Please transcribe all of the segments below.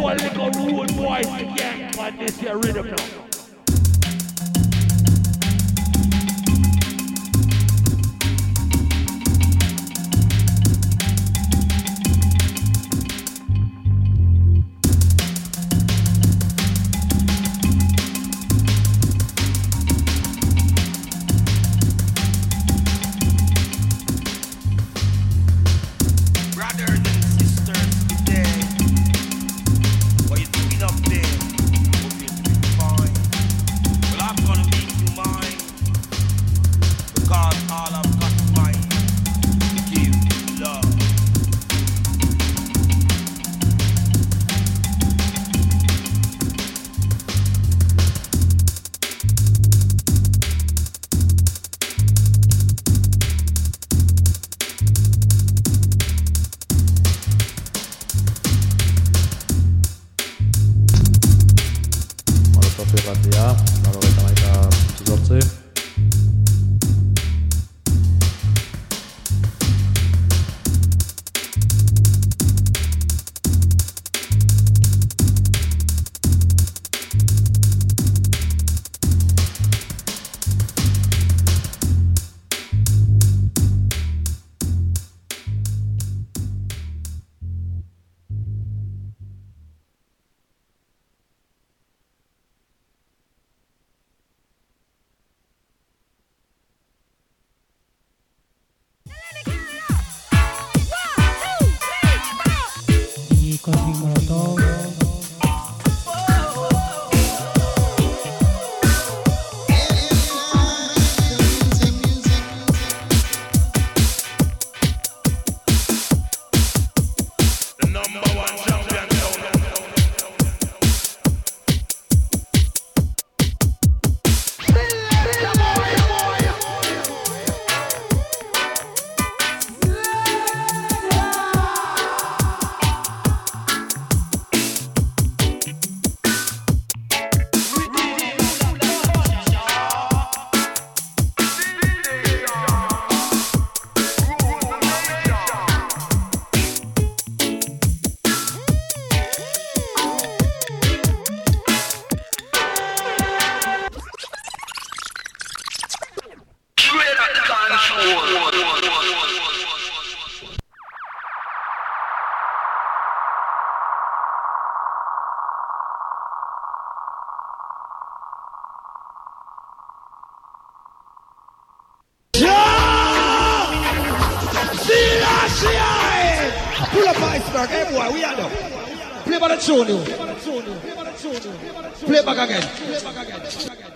to a little rude boys again but this here rhythm now. Hey boy, we are. Play by the tune. Play back again. Play back again.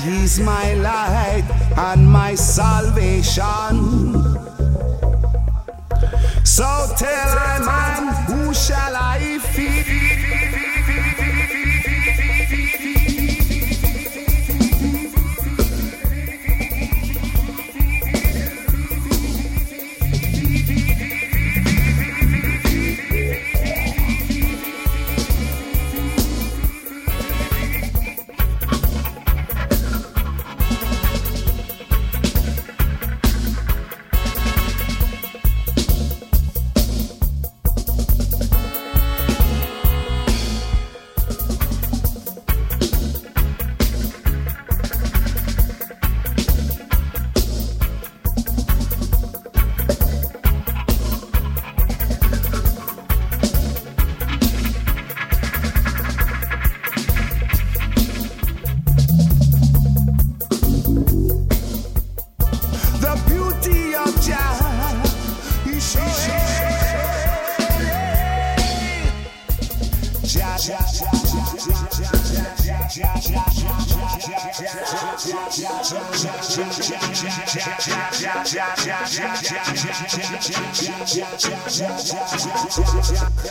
He's my light and my salvation. So tell I man, who shall I fear? yeah.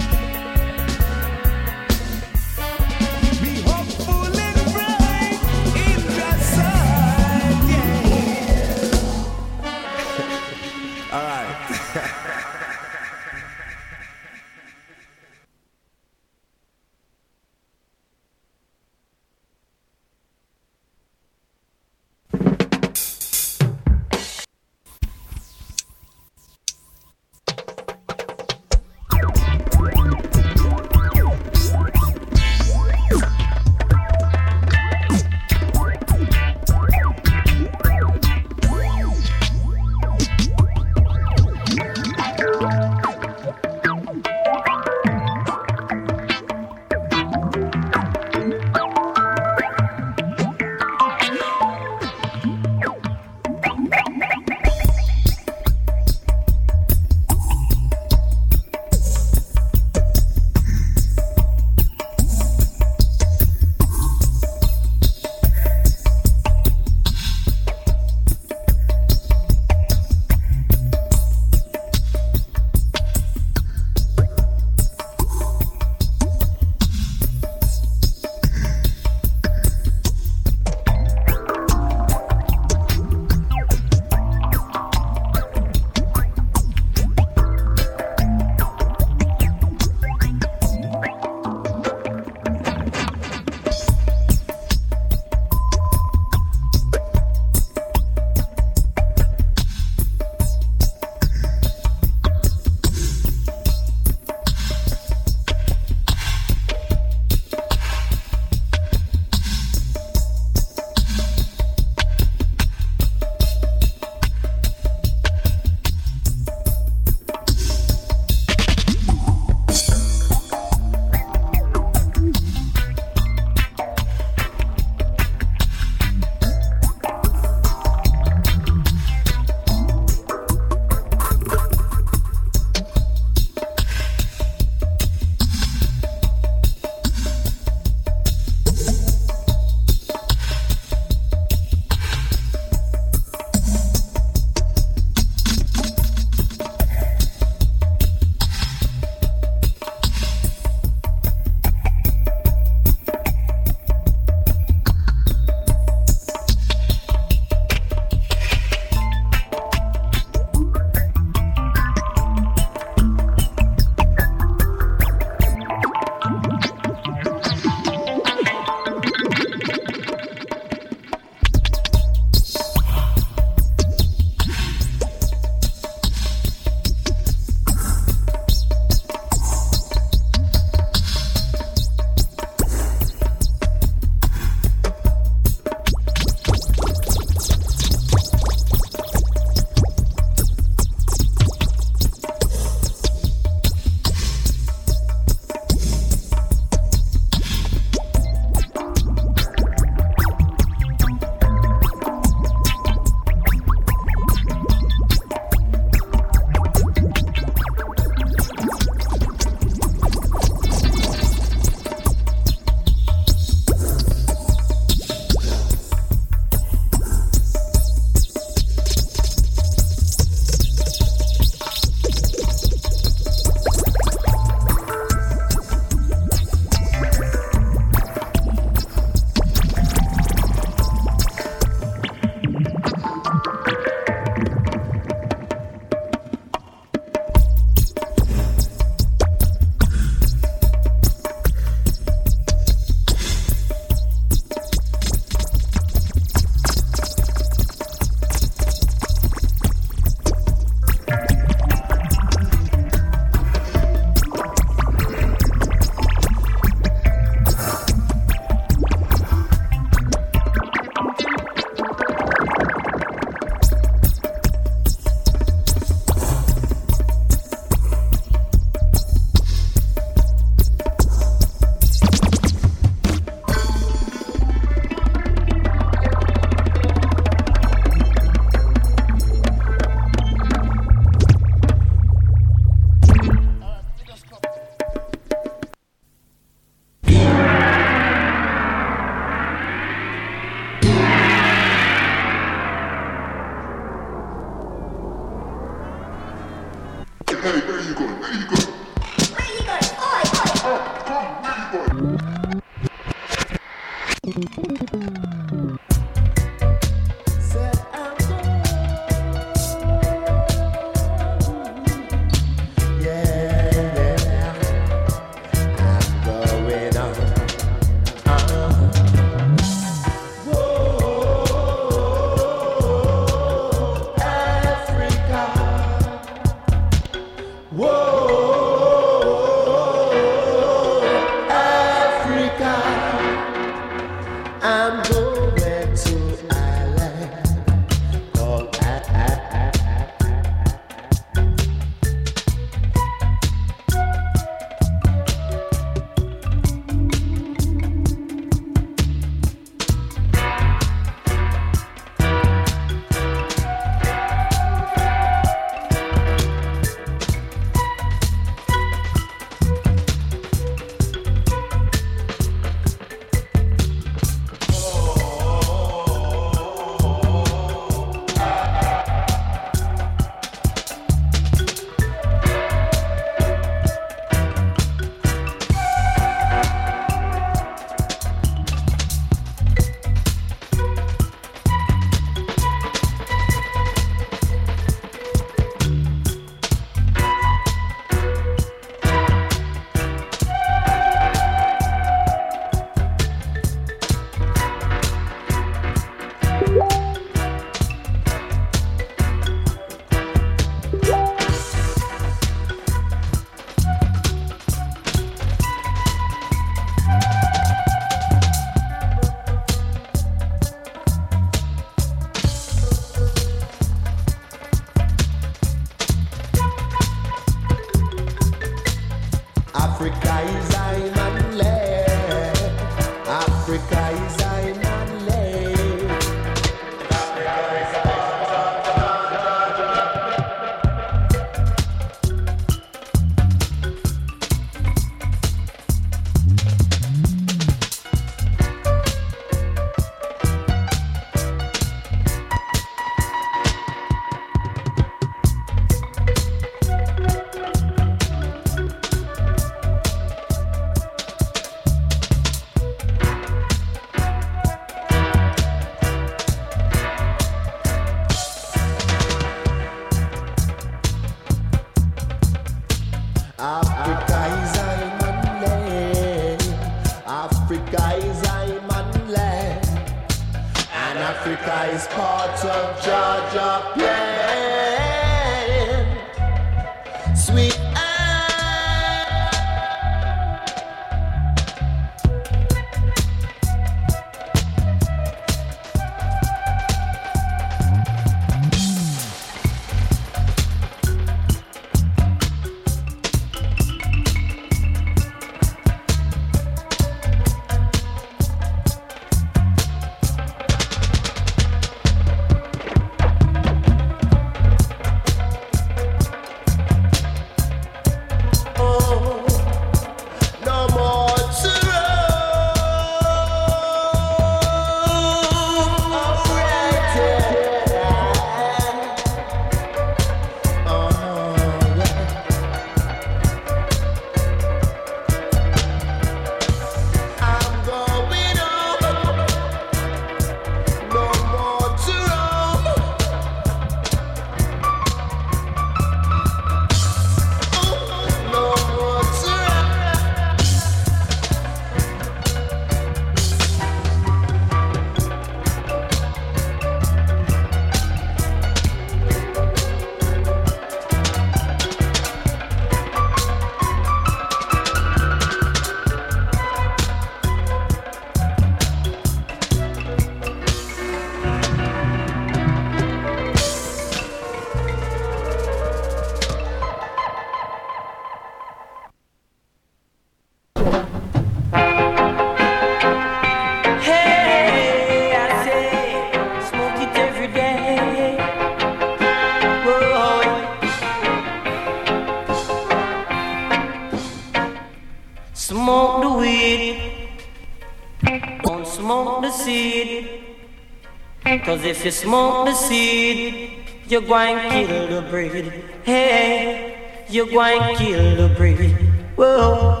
If you smoke the seed, you're going to kill the breed. Hey, you're going to kill the breed. Whoa.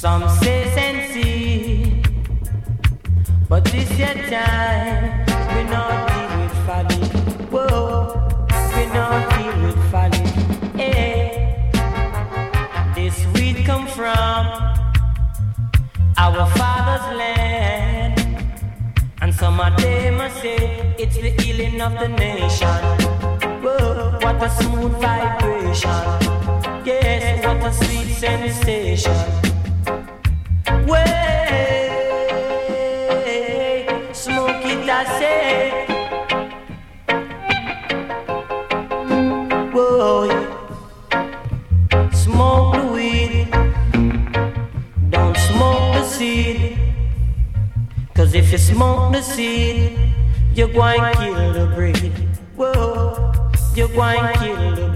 Some say Sensi, but this your time. We not deal with folly. Whoa, we not deal with folly. Hey, this weed come from our father's land, and some of them say it's the healing of the nation. Whoa, what a smooth vibration. Yes, what a sweet sensation. If you smoke the seed, you're going to kill the breed. Whoa, you're going to kill the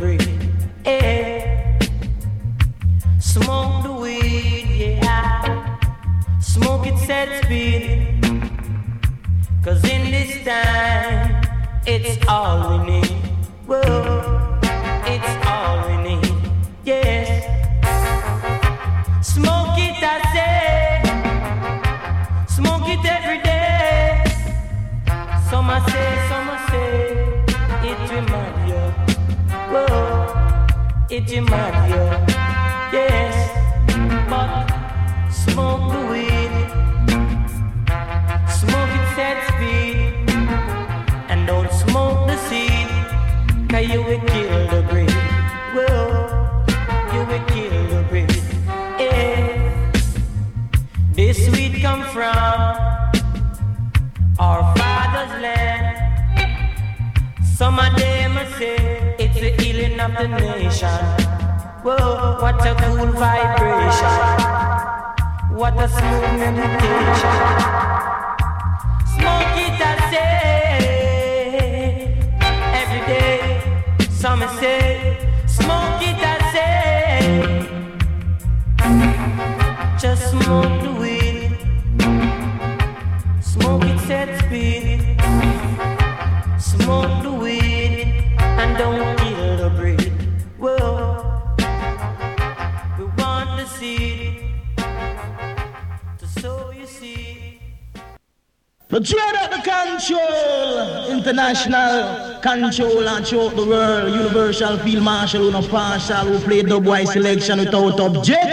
control and choke the world. Universal field marshal on a partial who played the boy selection without object.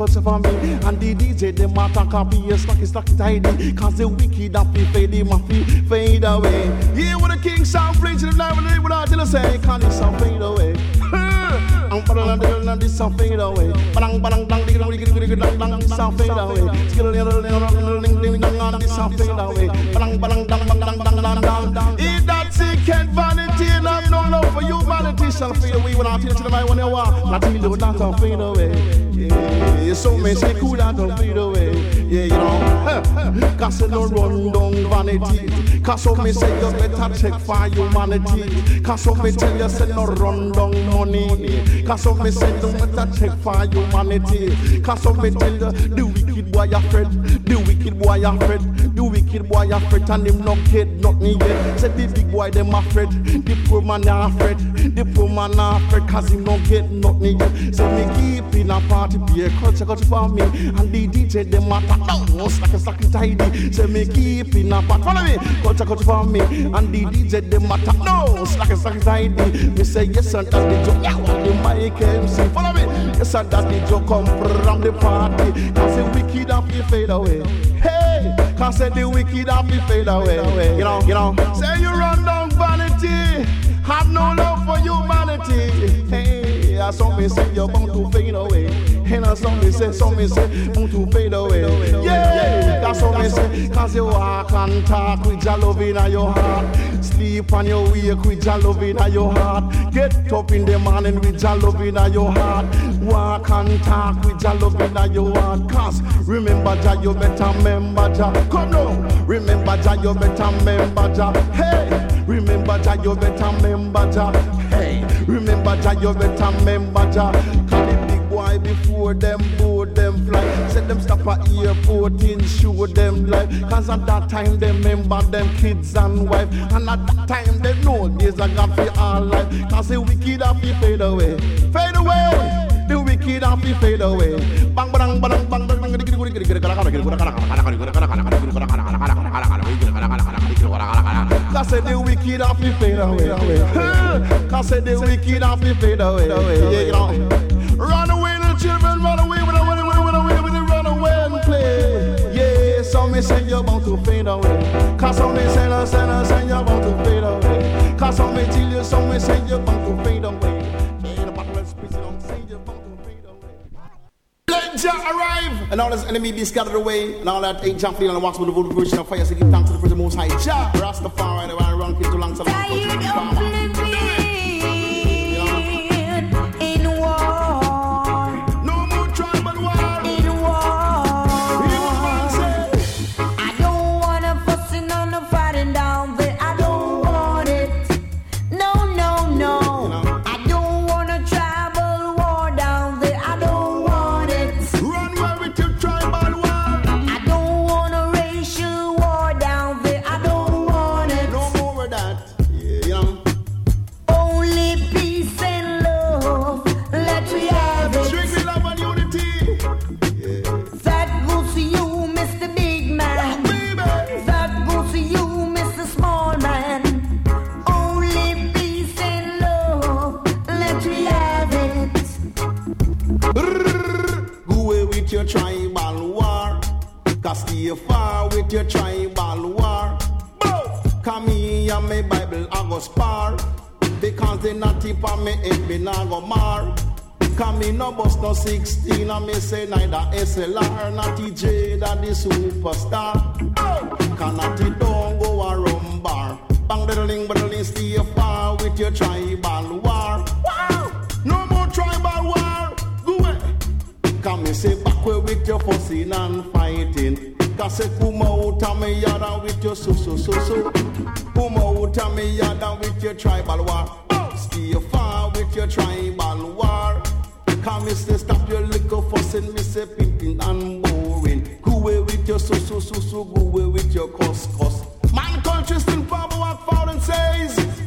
Culture for me. And the DJ, them attack a be a slacky, slacky, tidy. Cause the wicked that be fade him a fade away. Yeah, when the king sound preaching them now, when would tell us say, can this sound fade away? I'm bang bang this sound fade away. Bang bang bang dig dig dig dig dang dang this sound fade away. Skill little little ding ding dang dang this sound fade away. Bang bang dang bang dang dang dang dang. If that sick and vanity and have no love for humanity shall fade away when I tell you to the man when you walk. Not till you not to fade away. Yeah, so me say cool that don't fade away. Yeah, you know. Cause you no run down vanity. Cause so me say you better check for humanity. Cause so me tell you say no run down money. Cause so me say you better check for humanity. Cause so me tell you the wicked boy afraid. The wicked boy afraid. The wicked boy afraid and him not get nothing yet. Say the big boy them afraid. The poor man afraid. The poor man afraid cause him not get nothing yet. So me keep in a party be a culture culture for me. And the DJ them matter. No, slack slack tidy. Say me keep in a party. Follow me. Culture culture for me. And the DJ them matter. No, slack slack tidy. Me say yes and that's the joke. Yeah, what the mic MC. Follow me. Yes and that's the joke. Come from the party. Cause the wicked have to fade away. Hey, cause say the wicked have to fade away. You know, you know. Say you run down vanity. Have no love humanity. Hey, I saw me say you're bound to fade away. And I saw me say, saw me say, bound to fade away. Yeah, that's what me say. Cause you walk and talk with your love in your heart. Sleep on your wake with your love in your heart. Get up in the morning with your love in your heart. Walk and talk with your love in your heart. Cause remember Jah, you better remember Jah. Come now, remember Jah, you better remember Jah. Hey. Remember Jah, you better remember Jah. Remember Jah, you better remember Jah. Cause the big boy before them board them fly. Said them stop at airport, show them life. Cause at that time they remember them kids and wife. And at that time they know there's a God for all life. Cause the wicked have to fade away. Fade away. The wicked have to fade away. Bang bang bang bang bang Cause say the wicked have to fade away. Cause say the wicked have to fade away. Run away, little children, run away, run away, run away, run away, run away and play. Yeah, some may say you're about to fade away. Cause some may say, no, say, no, say you're about to fade away. Cause some may tell you, some may say you're about to fade away. Let arrive, and all his enemy be scattered away, and all that ain't Jah feeling and walks with the version of fire. So give thanks to the most high Jah. Rastafari, the one run kids along, so long. Stay far with your tribal war. Bow. Come here and my Bible I go spar. Because they not tip on me head me nah go mar. Come me no bust no 16 and me say neither SLR not TJ that the superstar. Oh. Cannot it don't go a rum bar. Bang diddling diddling stay far with your tribal war. No more tribal war. Go away. Come me say back way with your fussing and fighting. I say come out of me yard with your so so so so. Come out of me yard with your tribal war. Stay far with your tribal war. Come me say stop your liquor fussing, me say pimping and boring. Go away with your so so so so. Go away with your cuss cuss. Man country still power work foreign says.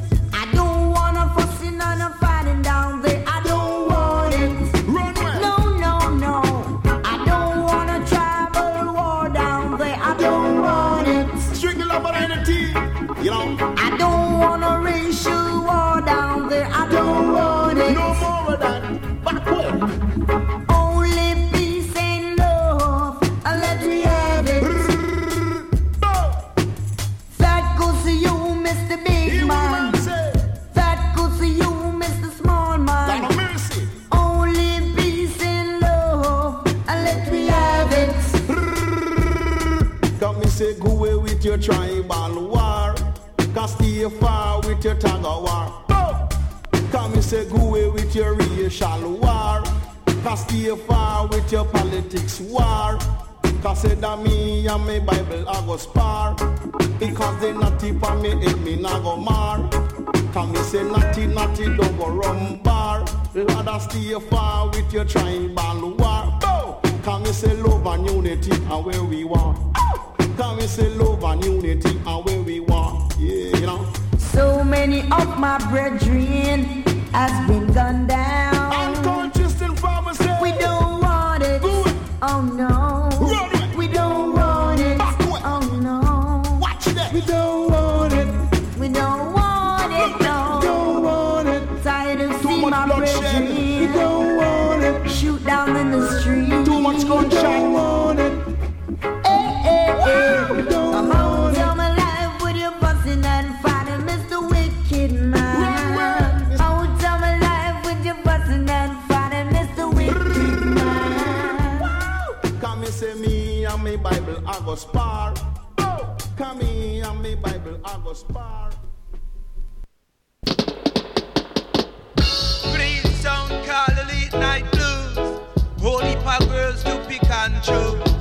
way far with your tongue of war. Come and say, go away with your racial war. Cause stay far with your politics war. Cause say that me and my Bible I go spar. Because they not tip on me, and me not go mar. Come me say naughty, naughty, don't go rum bar. Rather stay far with your tribal war. Come me say love and unity and where we want. Come me say love and unity and where you know. So many of my brethren has been gunned down. Unconscious and farmers We don't want it. Oh no. We don't want it. Oh no. We don't want it. We don't want it. Don't want it. Tired of seeing my brethren. We don't want it. Shoot down in the street. Too much gunshot. I go spar. Oh, come here, and me Bible, I go spar. Green sound call late night blues. Holy pop girls to pick and choose.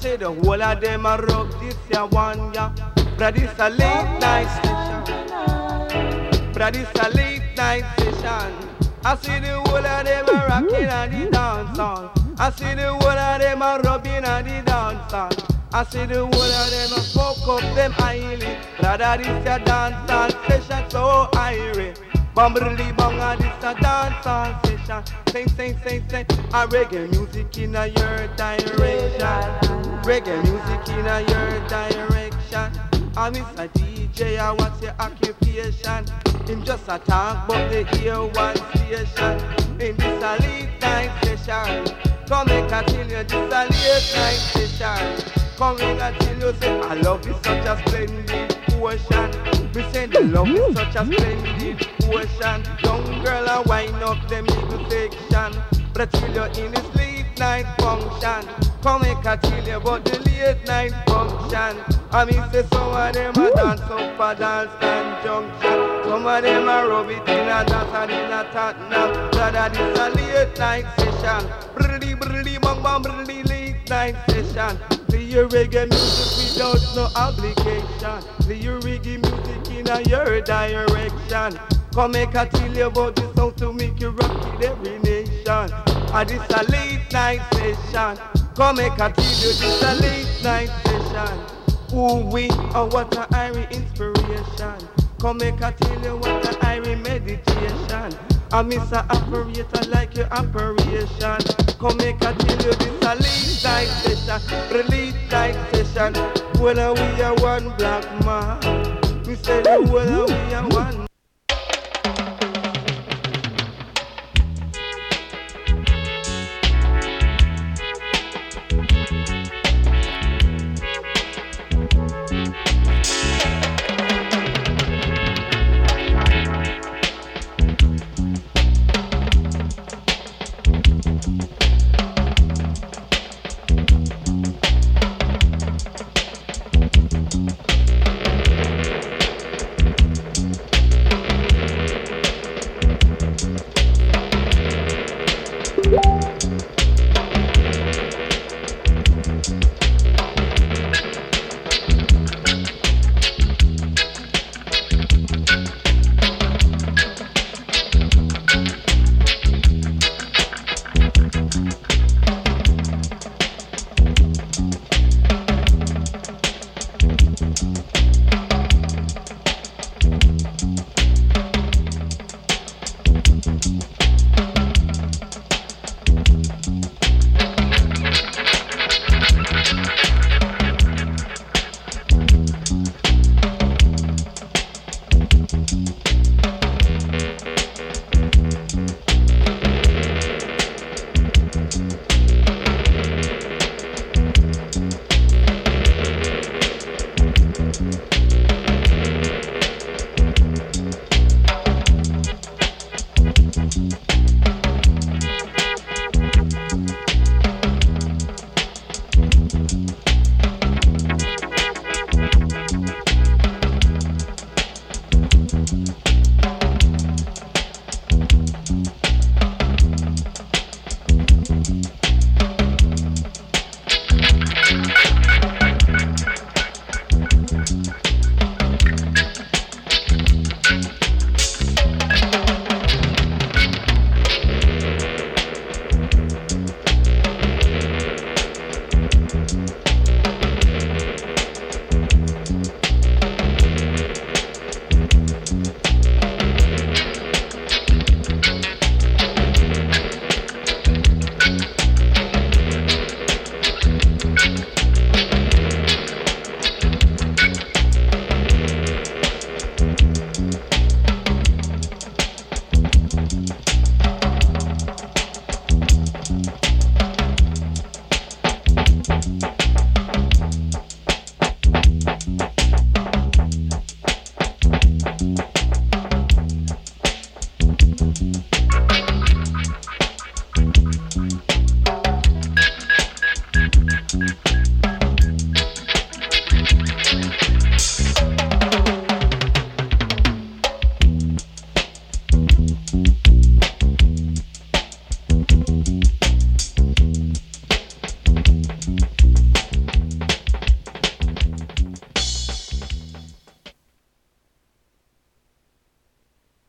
Say the whole of them a rock this a one ya. But this a late night session. But this a late night session. I see the whole of them a rocking on the dance hall. I see the whole of them a rubbing on the dance hall. I see the whole of them a smoke up them eyelid. Brother, this a dance hall session so irie. Bumbly bong a this a dance hall session. Sing, sing, sing, sing. A reggae music in a your direction. Reggae music in a your direction. I miss a DJ, I what's your occupation? Him just a talk, but they hear one station. In this a late night session. Come make I tell you this a late night session. Come in and tell you say I love is such a splendid ocean. We say the love is such a splendid ocean. Young girl a wind up them little section. But I you in this late night function. Come make tell you about the late night function. I mean say some of them a dance up a dance junction. Some of them a rub it in a dance and in a Tottenham. Brother this a late night session. Brrrly brrrly bang bang brrrly late night session. Play your reggae music without no obligation. Play your reggae music in a your direction. Come make tell you about the sound to make you rock with every nation. And this a late night session. Come tell you this a late night session. Ooh we oh what a irie inspiration. Come tell you what a irie meditation. I miss a operator like your operation. Come tell you this a late night session, the late night session. Well, we are one black man. We say well, we are one.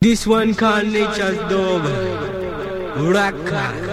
This one called Nature's Dove. Raka.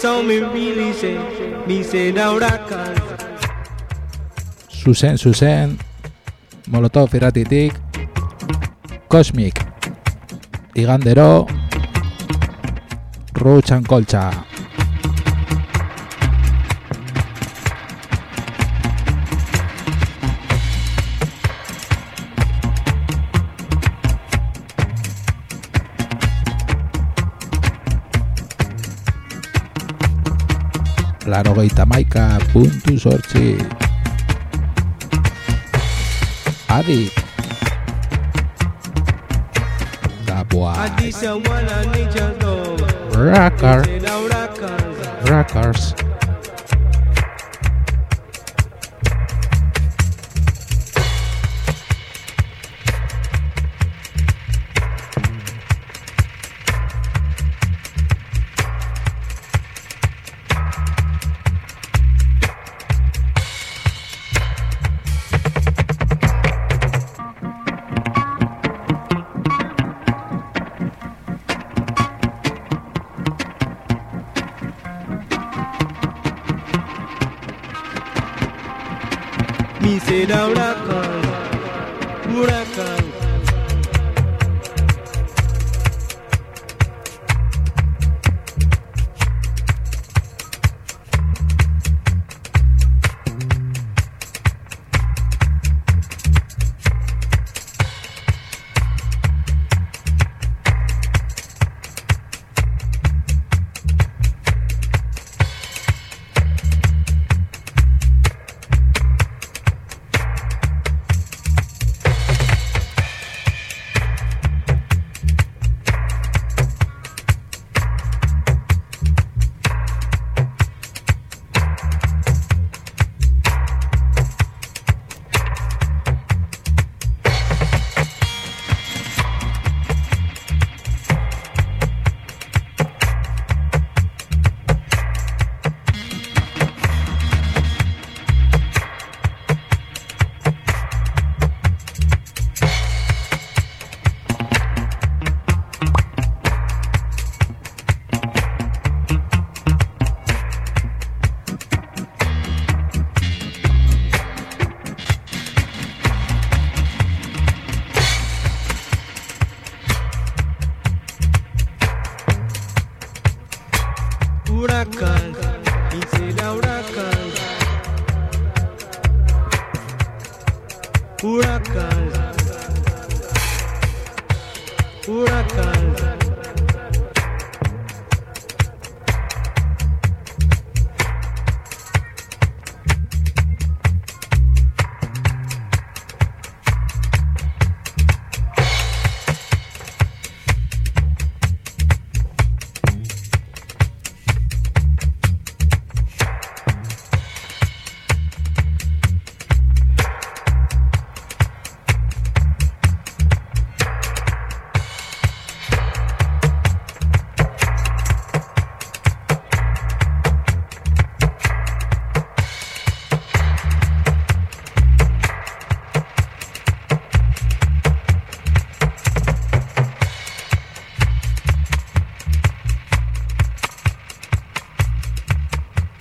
Eso me bilize, bizera horakan. Zuzen, zuzen, Molotov irratitik, Cosmic, Igandero, Rutsan Koltsa. larogeita maika puntu sortzi. Adi. Taboa. Rockers. Rakars.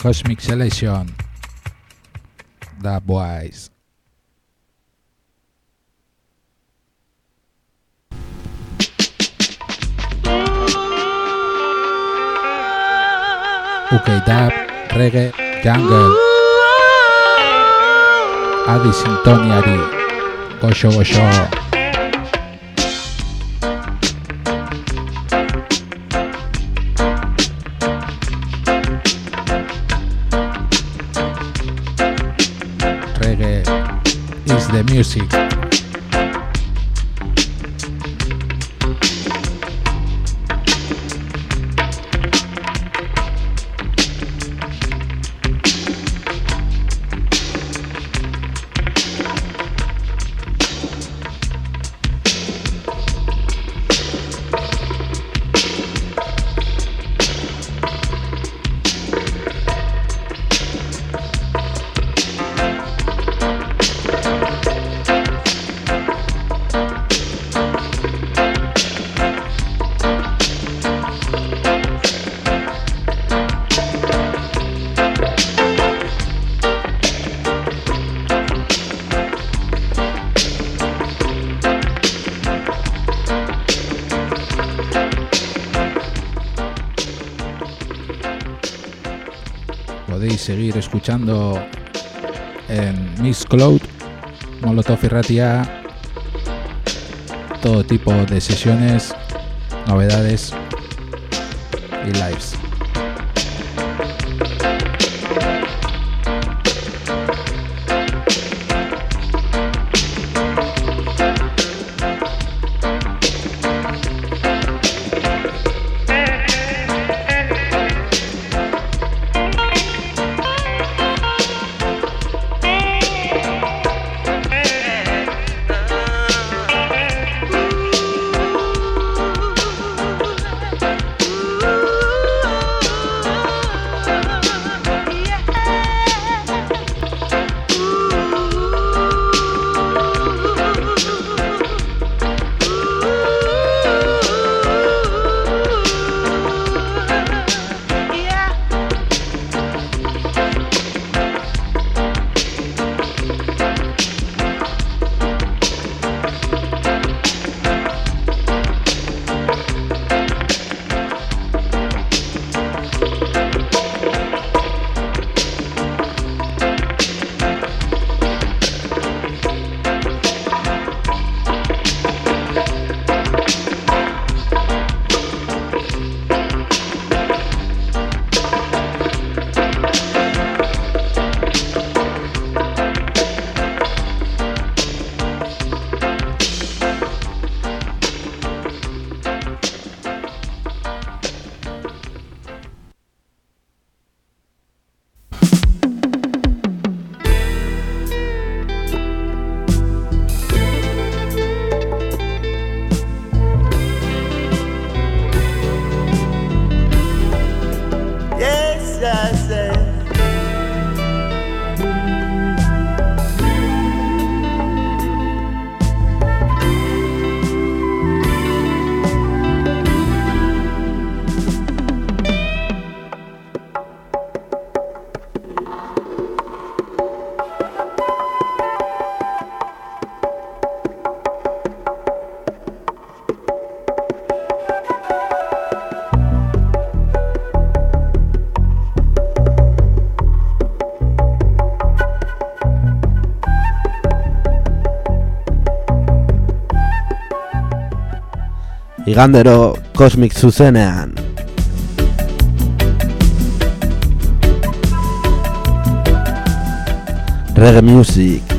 Cosmic Selection. The Boys. UK Dub, Reggae, Jungle. Adi Sintoniari. Gosho Gosho. Is seguir escuchando en Miss Cloud, Molotov y Ratia, todo tipo de sesiones, novedades y lives. Igandero Cosmic zuzenean. Reggae Music.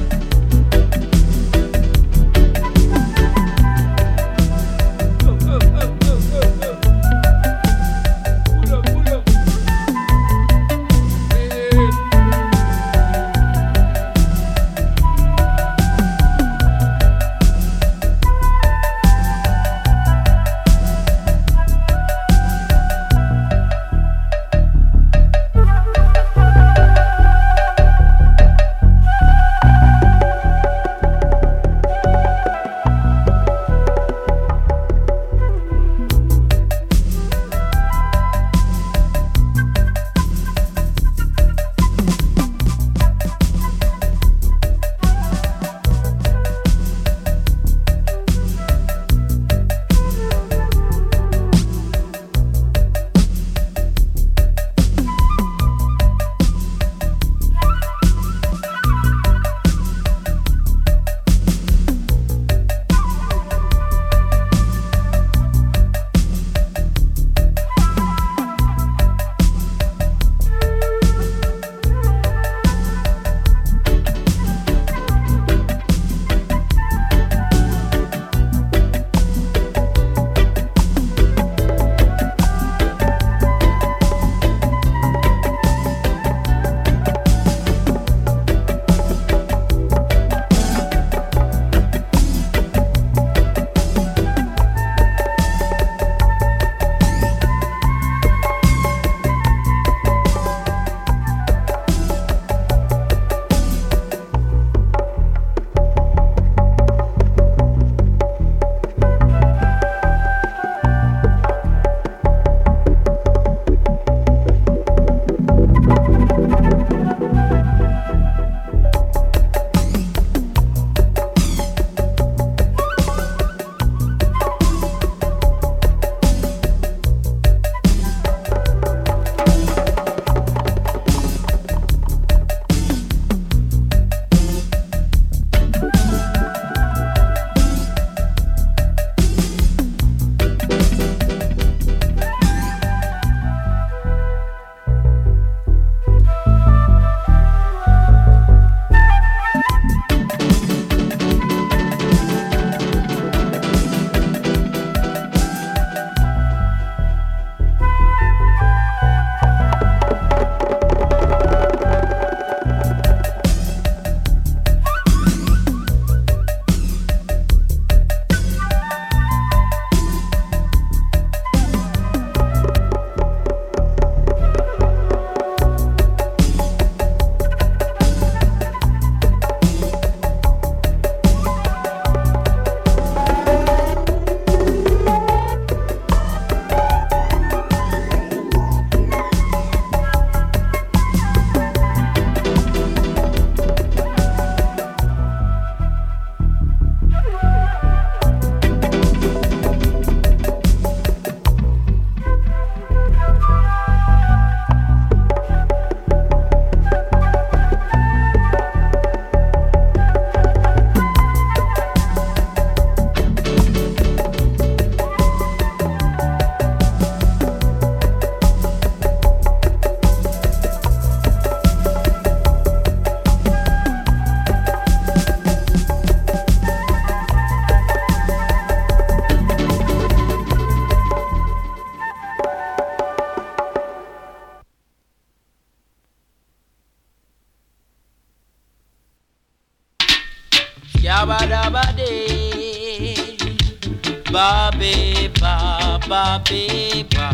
Ba ba be ba.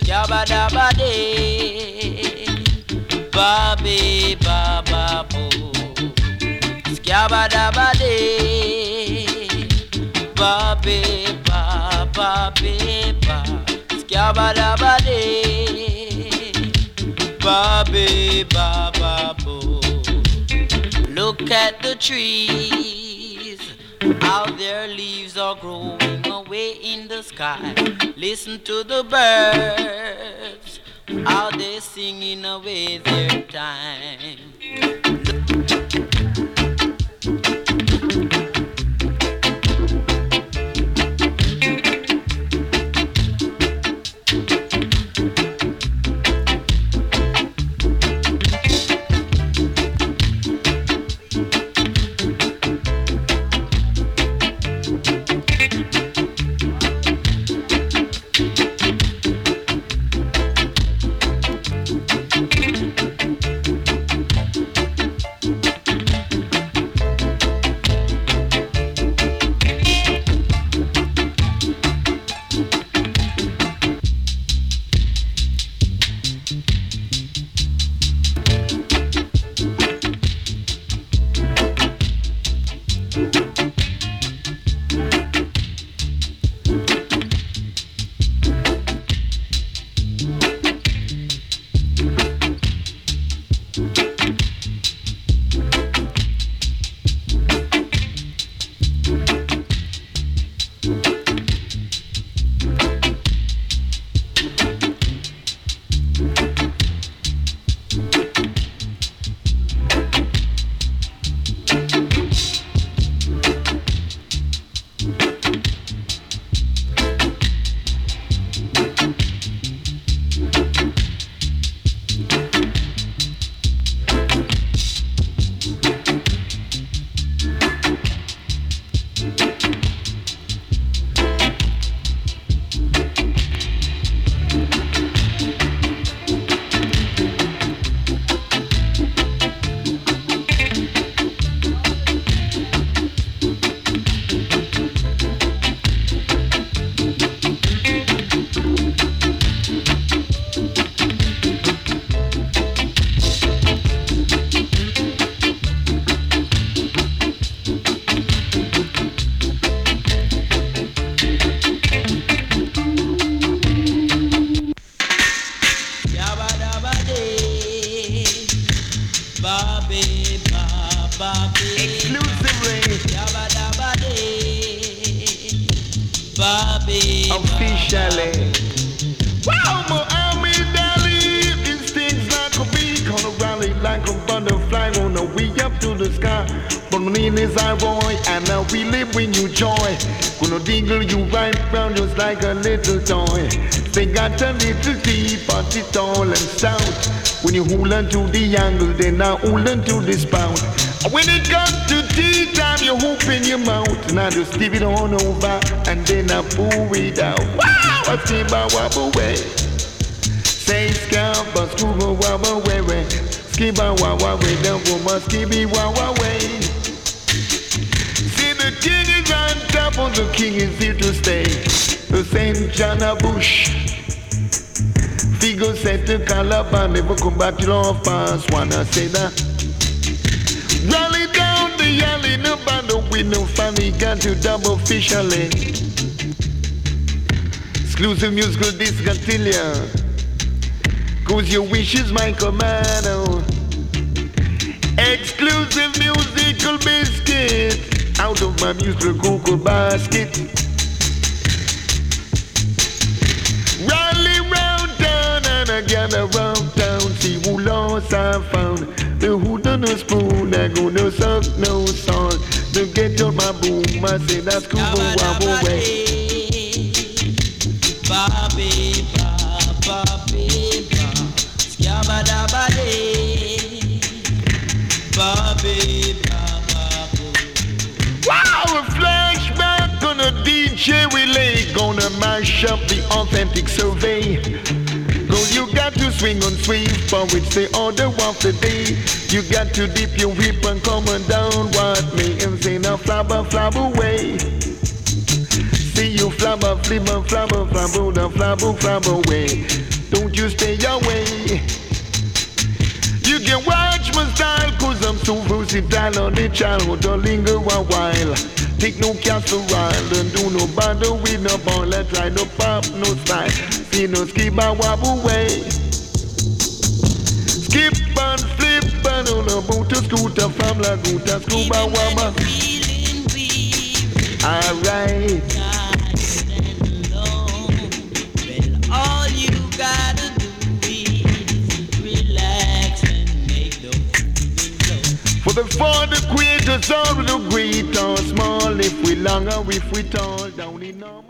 Scabba dabba day. Ba be ba ba bo. Scabba dabba day. Ba be ba ba be ba. Scabba dabba day. Ba be ba ba bo. Look at the trees, how their leaves are growing away in the sky. Listen to the birds, how they singing away their time. Little toy. They got a little deep, but it's tall and stout. When you hold on to the angle, then I hold on to the spout. When it comes to tea time, you hoop in your mouth, and I just leave it on over, and then I pull it out. Wow, I see my wobble way. Say scalp, scuba wobble way way. Skiba wawa way, the woman skibby wawa way. See the king is on top of the king is here to stay. Saint John of Bush. Figo said to Calabar, never come back to pass. Wanna say that? Rally down the alley, no bother with no family, got to double officially. Exclusive musical discantilia. Cause your wish is my command. Exclusive musical biscuit out of my musical cocoa basket. Town, see who lost I found. The who done no spoon, I go no suck no salt. To get on my boom, I say that's cool. Ba be ba ba be ba. Scabba dabba day. Ba be ba ba bo. Wow, a flashback on a DJ relay, gonna mash up the authentic survey. Swing and sweep, for it's the order of the day. You got to dip your whip and come on down what me and say now flabber flab away. See you flabber, flibber, flabber, flabber, the flabber, flab away. Don't you stay away. You can watch my style cause I'm so versatile on the channel to linger a while. Take no casserole and do no bother with no ball. I try no pop, no style. See no skip and wobble away. Skip and flip and on a boat to scooter from Laguta, scuba wabba. Alright. All you gotta do is relax and make the For the father creators all the great or small, if we long or if we tall, down in our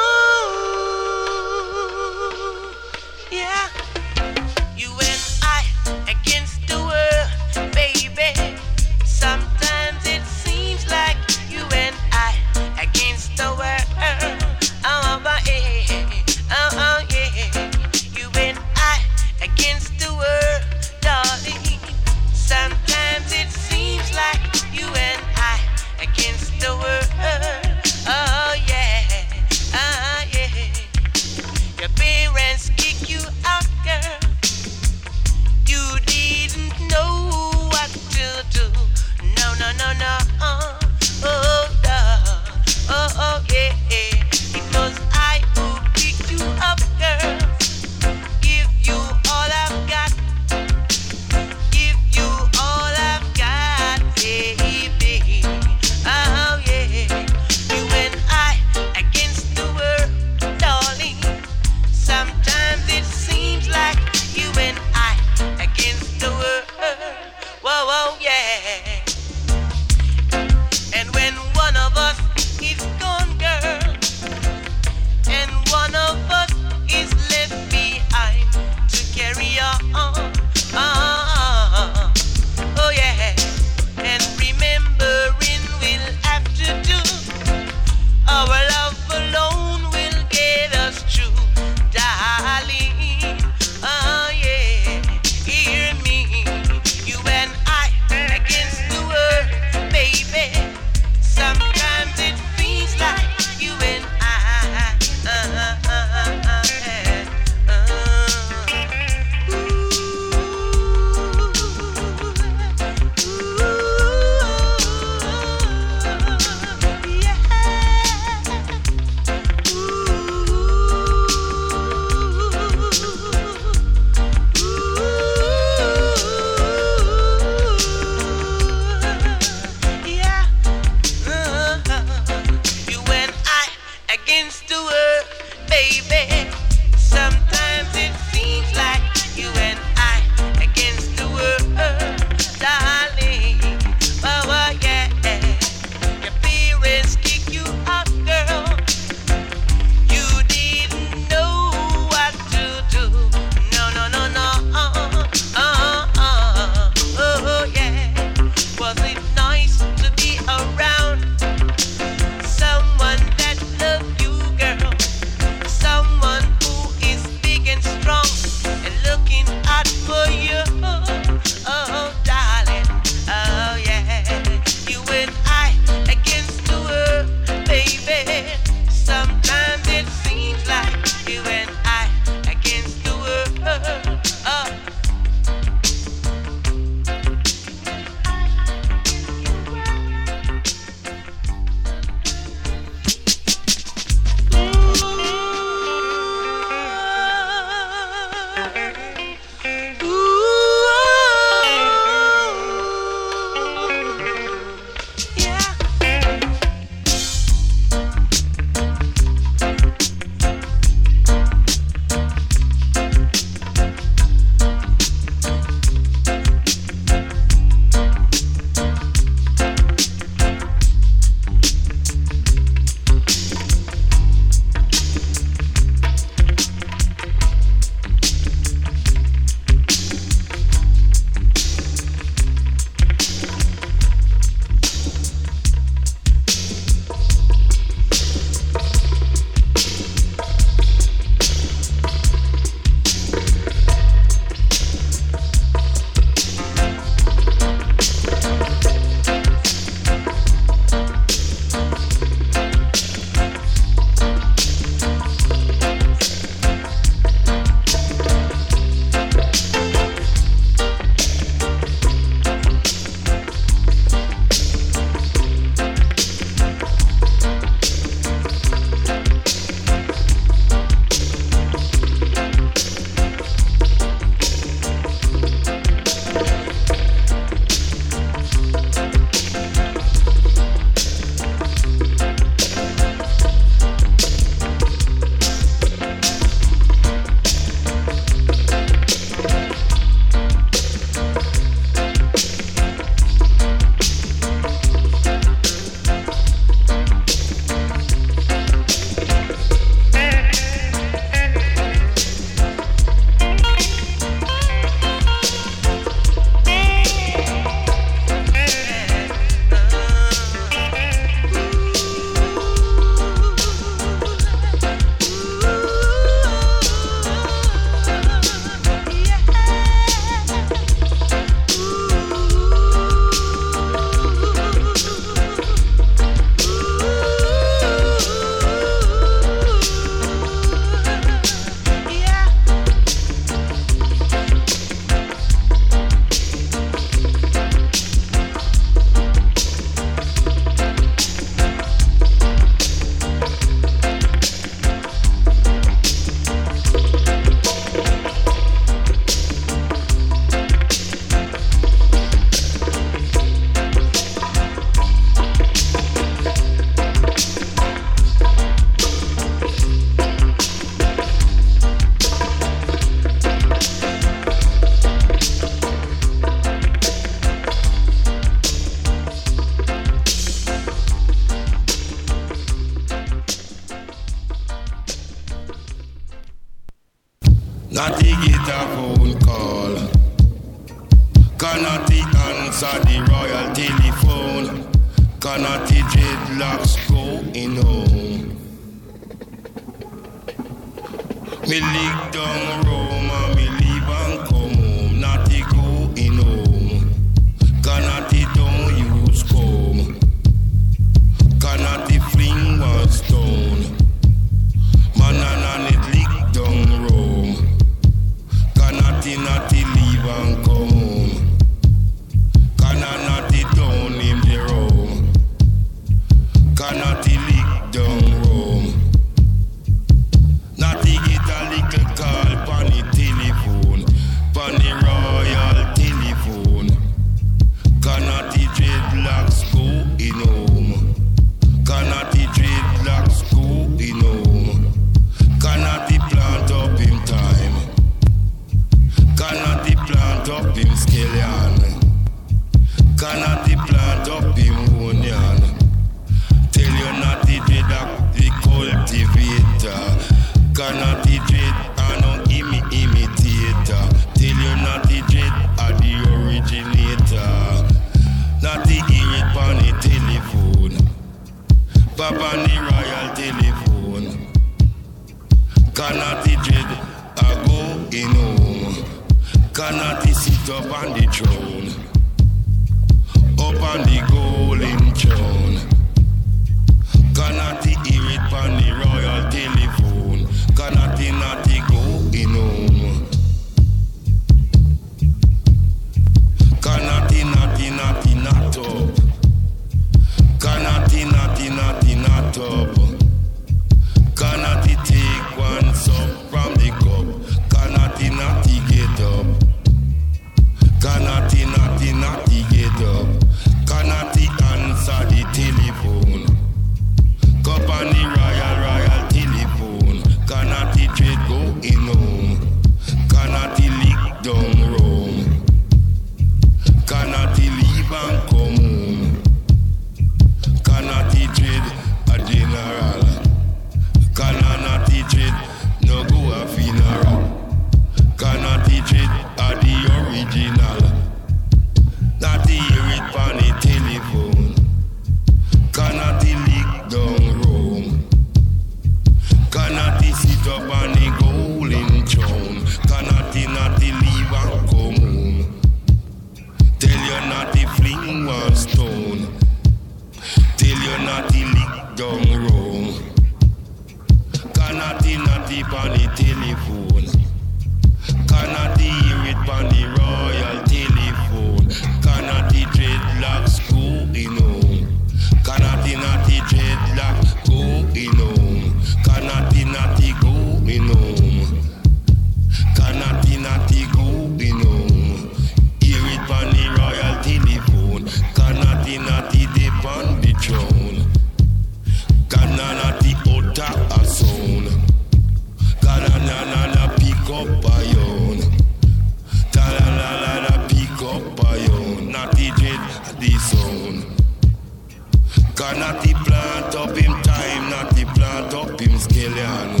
Cause not the plant up him time, not the plant up him scallion.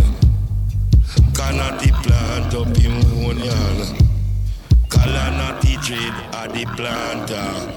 Cause not the plant up him onion. Cause not the trade of the planter.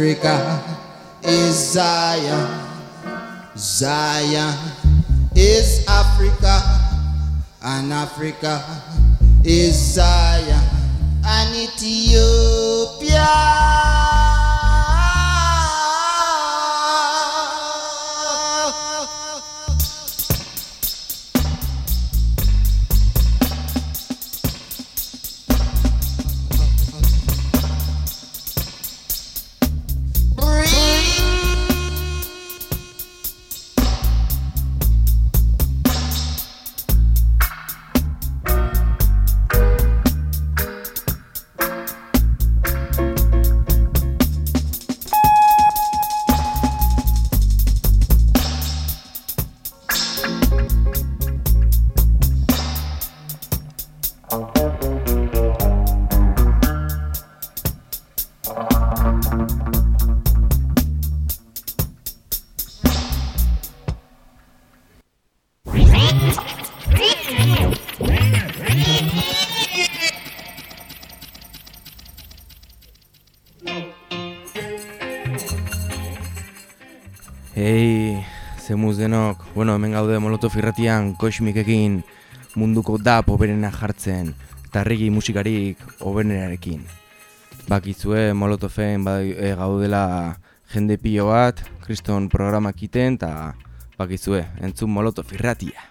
Africa is Zion. Zion is Africa, and Africa Molotov irratian kosmikekin munduko da oberena jartzen, eta regi musikarik oberenarekin. Bakizue Molotoven bai, e, gaudela jende pilo bat, kriston programak iten, eta bakizue, entzun Molotov irratia.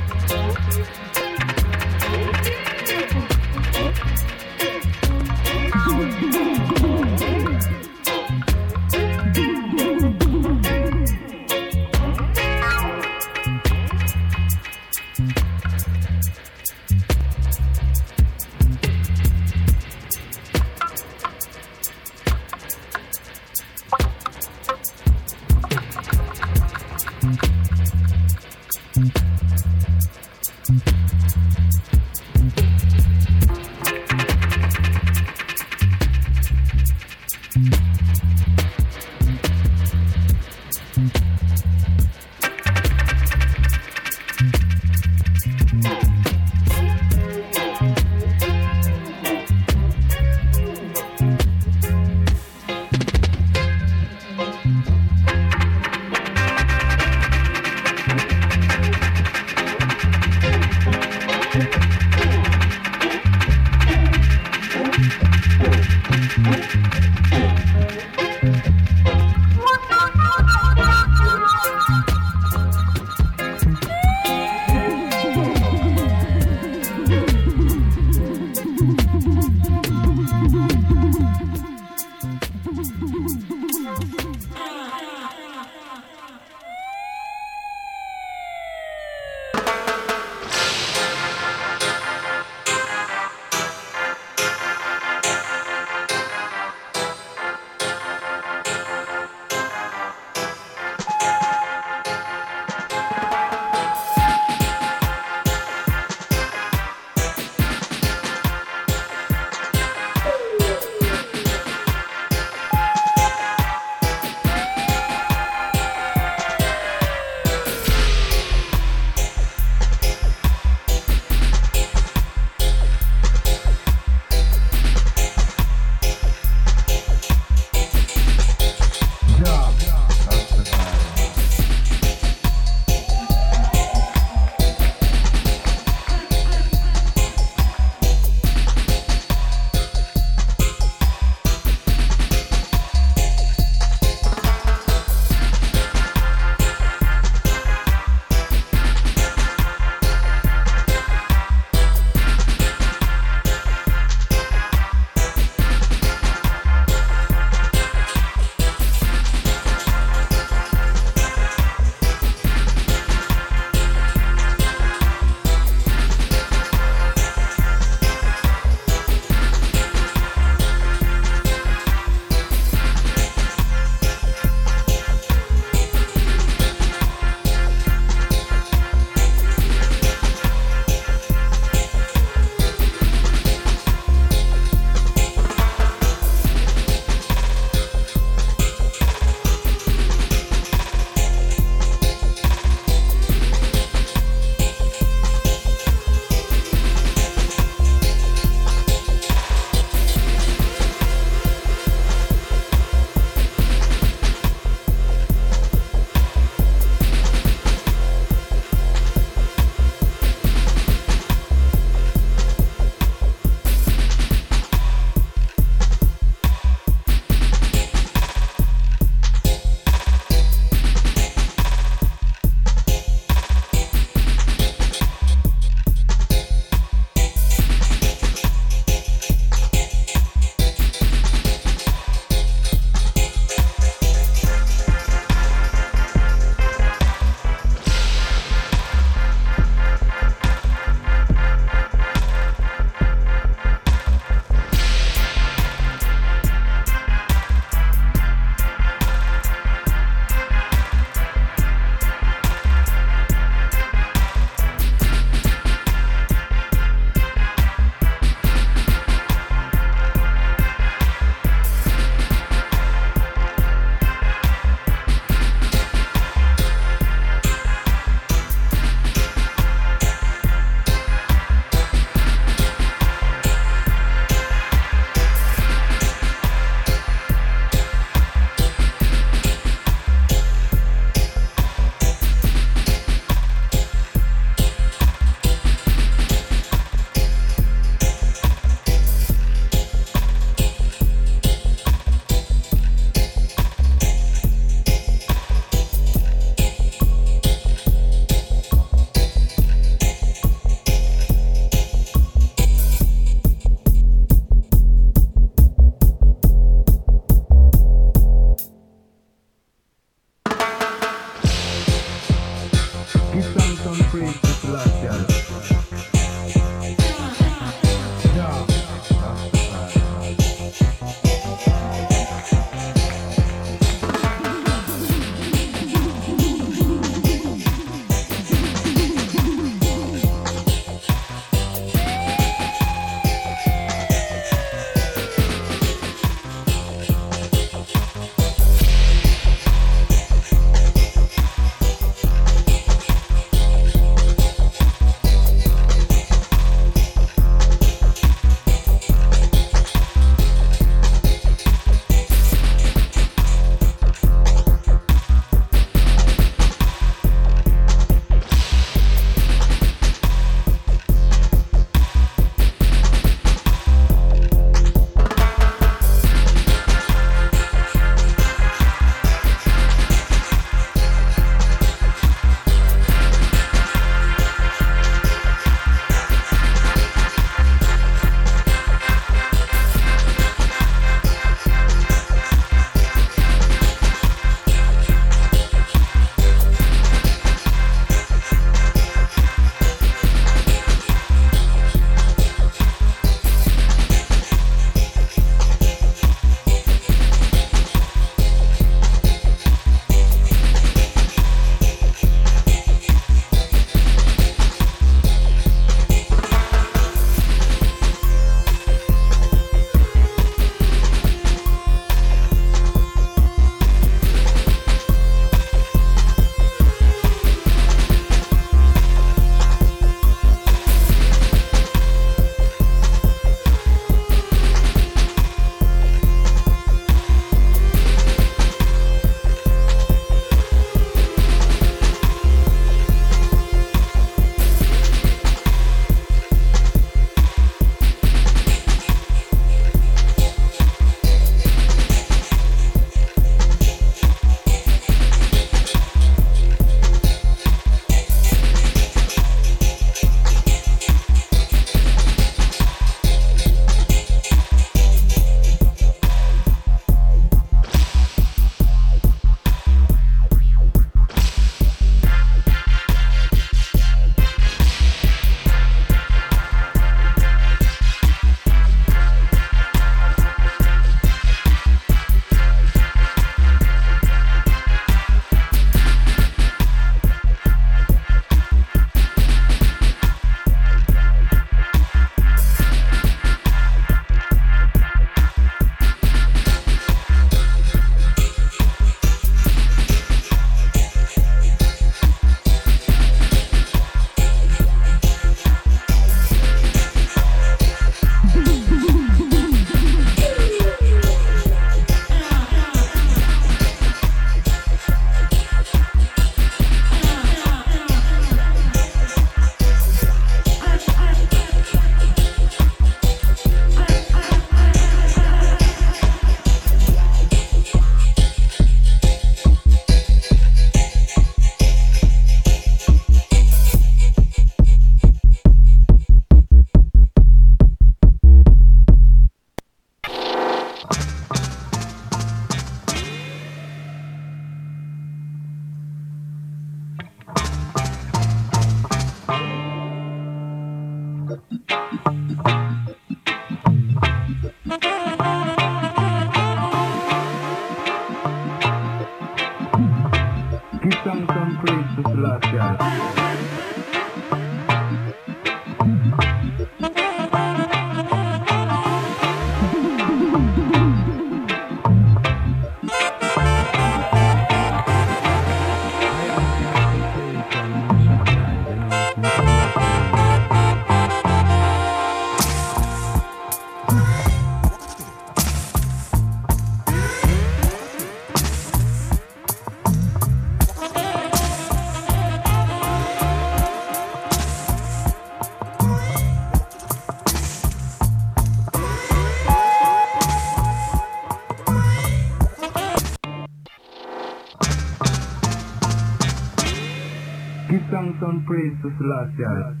Thanks and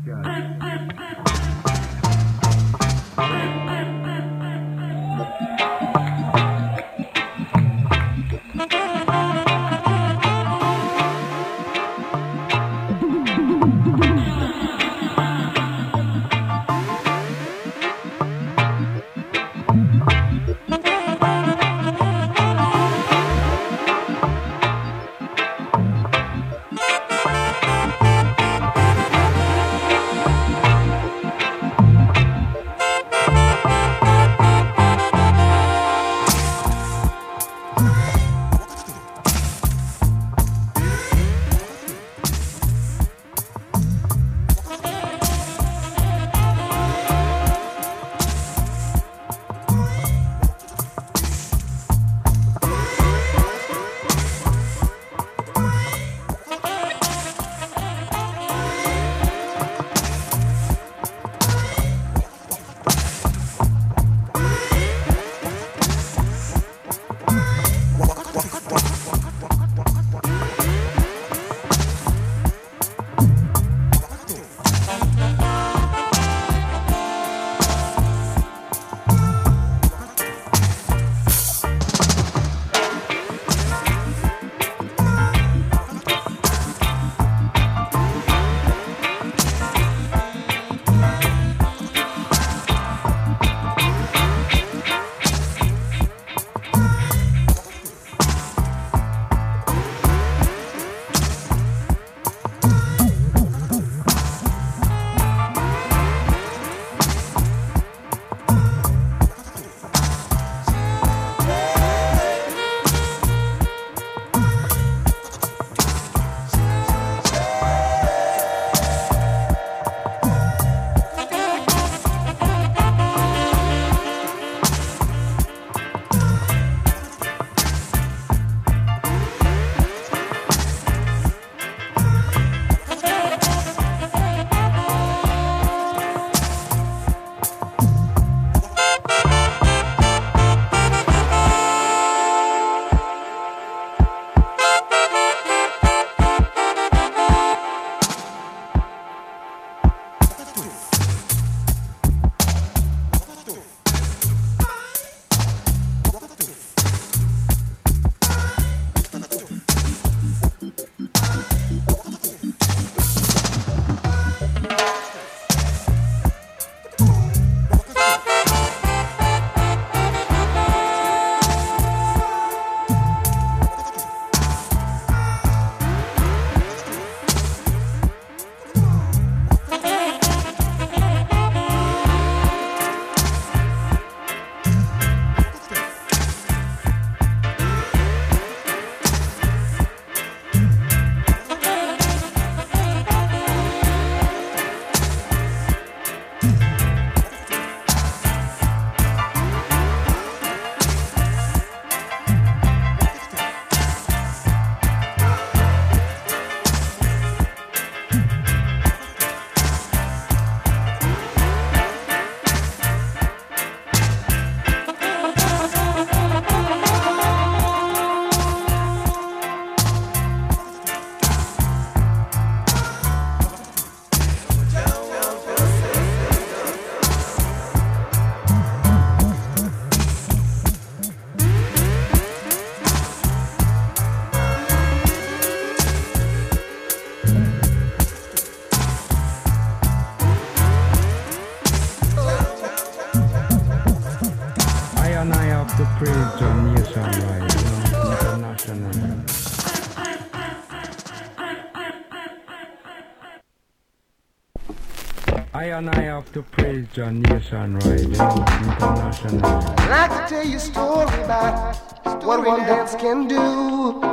and I have to praise John Nationwide, you international. I'd like to tell you a story about what one dance can do,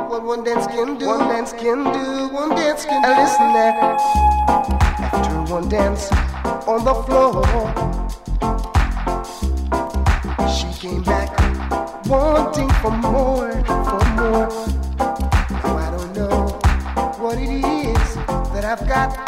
what one dance can do, one dance can do, one dance can do. And listen there, after one dance on the floor, she came back wanting for more, for more. Now I don't know what it is that I've got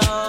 dispensation.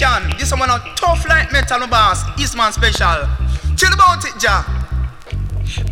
This one a tough like metal boss. Eastman special. Chill about it, Jack.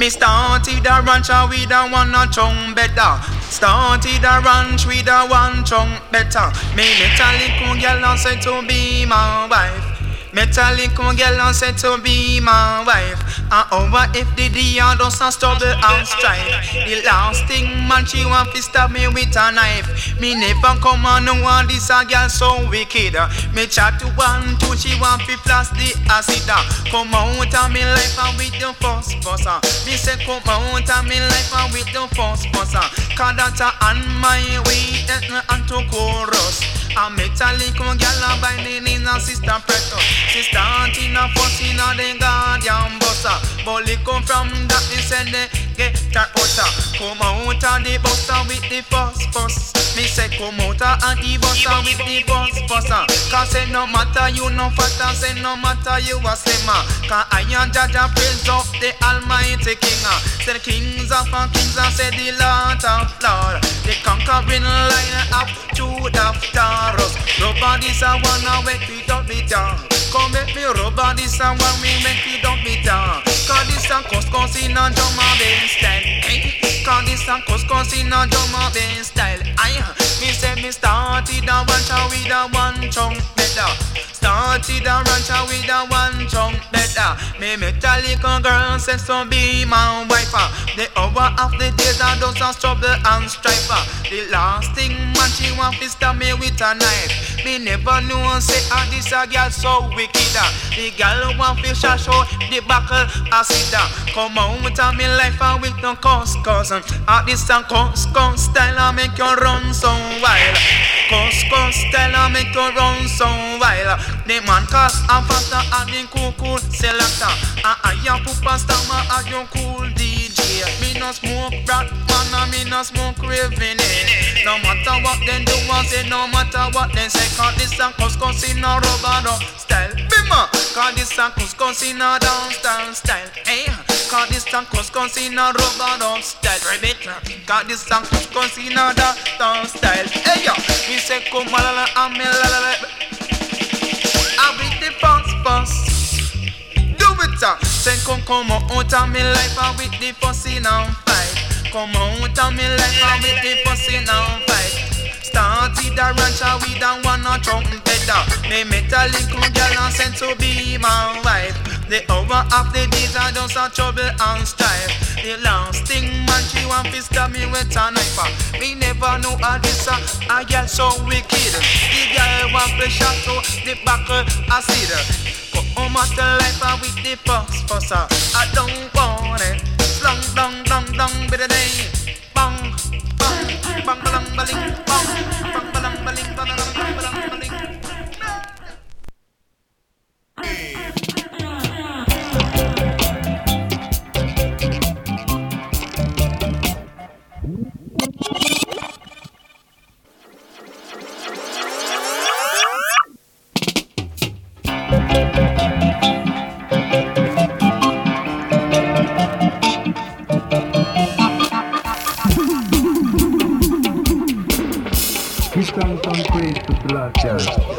Mr. Auntie, the rancher, we don't want no chung better. Started a ranch with a one chunk better. Me metallic girl and say to be my wife. Metallic girl and said to be my wife. And over if the dear does not stubble and strife. The last thing man she want to stab me with a knife. Me never come on no one this a girl so wicked. Me chat to one two she want to flash the acid. Come out of me life and with the first buzzer. Me say come out of me life and with the first buzzer. Cause that's a on my way and to chorus. A metallic girl by the name of Sister Preto. She starting a fuss in a the guardian buster. It come from me the get her outer. Come out of the buster with the fuss fuss. Me say come out of the buster with the fuss fuss. Cause say no matter you no fatter, say no matter you a slimmer. Cause I am Jah Jah praise of the Almighty King. Say the kings of and kings and say the Lord of Lord. The conquering lion of Judah Taurus. Nobody's a wanna wait we don't be down. Come make me rubber this and when we make me don't be down. This and cuss cuss in a band style. Hey. This and cuss cuss in a band style. Aye. Me say me started a ranch with a one chunk better. Started a ranch with a one chunk better. Me metallic girl says to be my wife. The hour of the days I don't trouble and strife. The last thing man she want to stab me with a knife. Me never know say ah this a girl so wicked. The girl want to shash out the buckle acid. ah. Come on with me life and with no cuss cuss. Ah this a cuss cuss style I make you run so wild. Cuss cuss style I make you run so wild. The man cause a faster and the cool selector. Ah I am pupa stammer and you cool DJ. Me no smoke rat man and me no smoke raving. No matter what they do, I say no matter what they say. Cause this a cuss cuss in a rubber dub style. Bimmer. Uh. Cause this a cuss cuss in a downtown style. Hey. Uh. Cause this a cuss cuss in a rubber dub style. Ribbit. Uh. Cause this a cuss cuss in a downtown style. Hey yo. Me say come la la and me la la la. The boss boss. Do it uh. Say come come out of me life and with the fussy and fight. Come out of me life and with the fussy and fight. Started a ranch and we don't wanna trumpet Me metallic girl and sent to be my wife. The hour of the days I just a trouble and strife. The last thing man she want to stab me with a knife. Me never know how this a, a girl so wicked. The girl want shot to the buckle acid. Go home at the life with the fuss fusser. Uh. I don't want it. Slung dong dong dong bit a day. Bang like.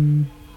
Mm-hmm.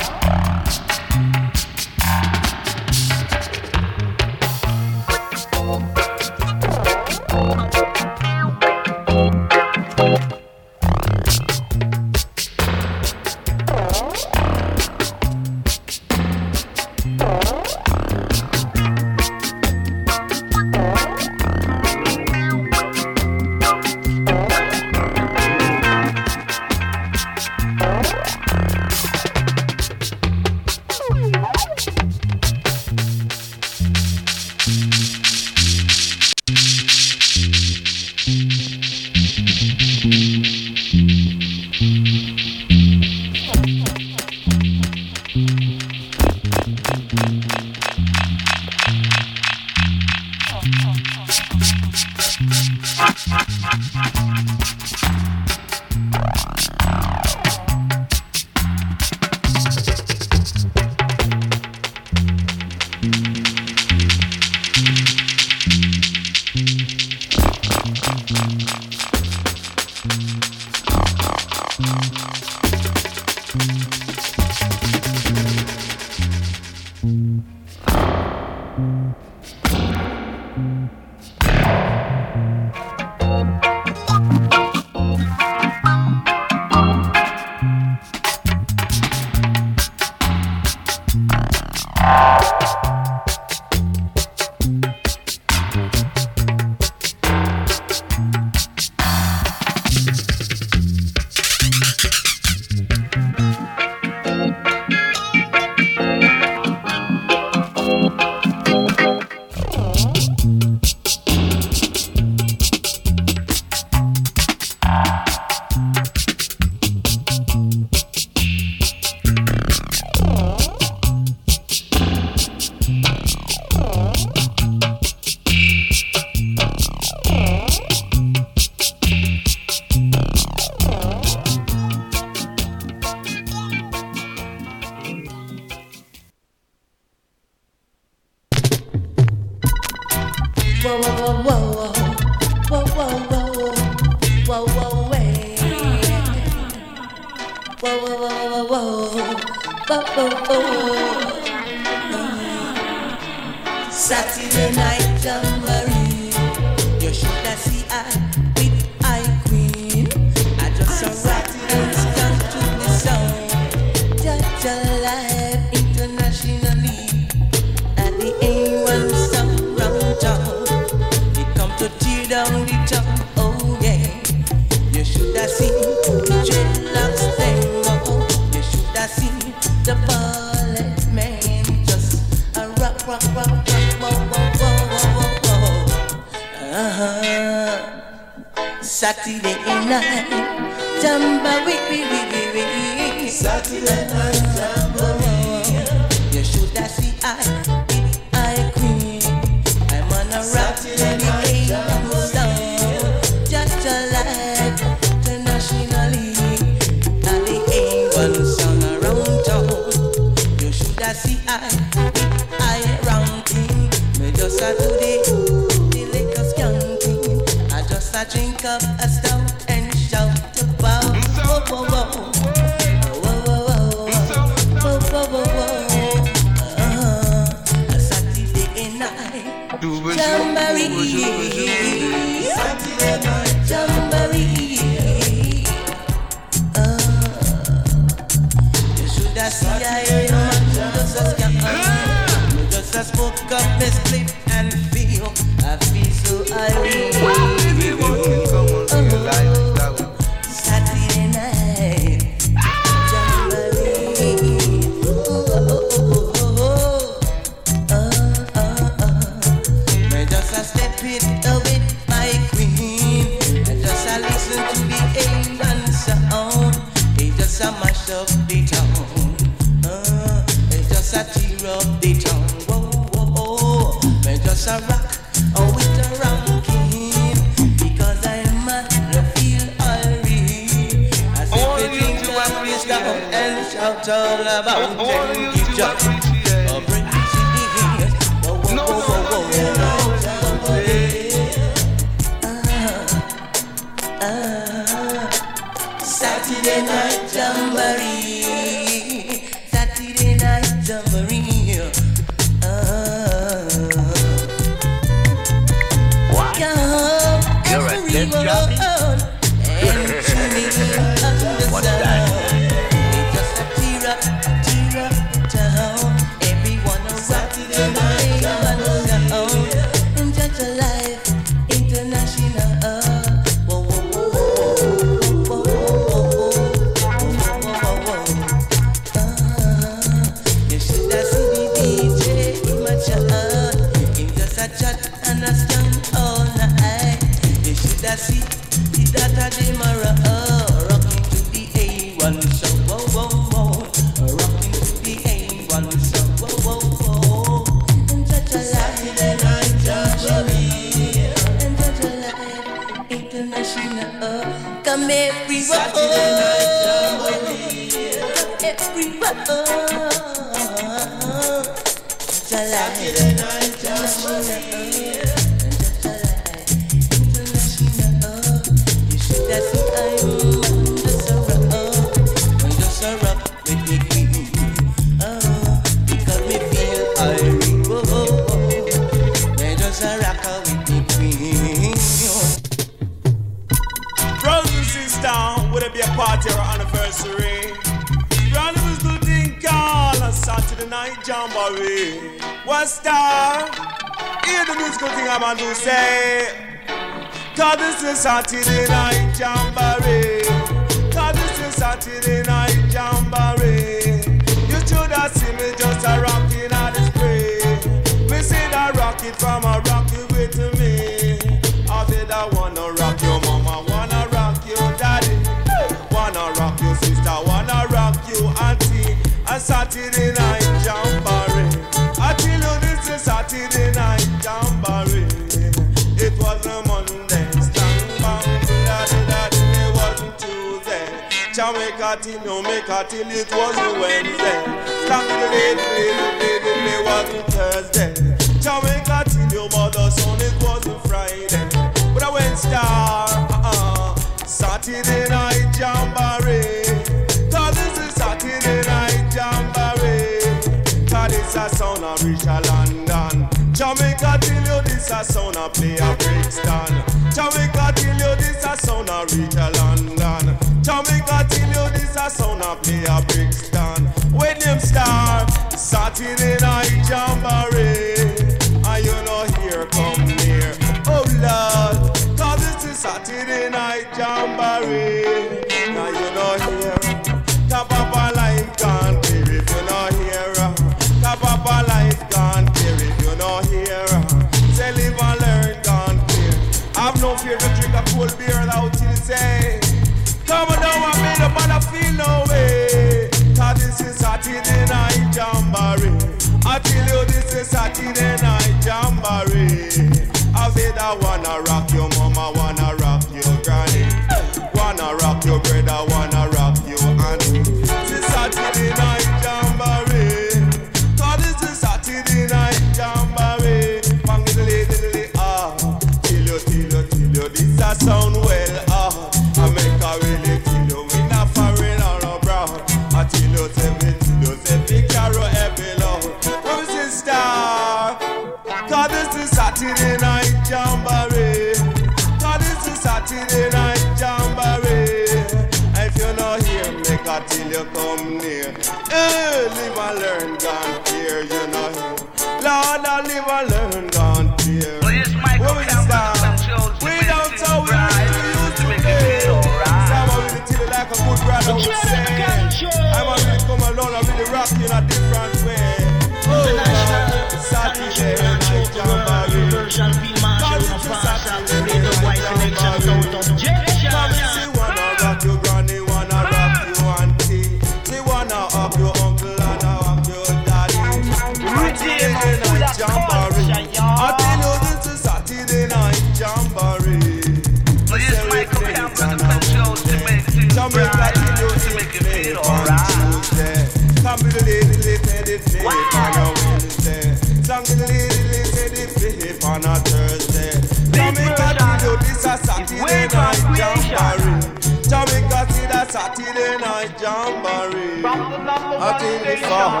I think it's all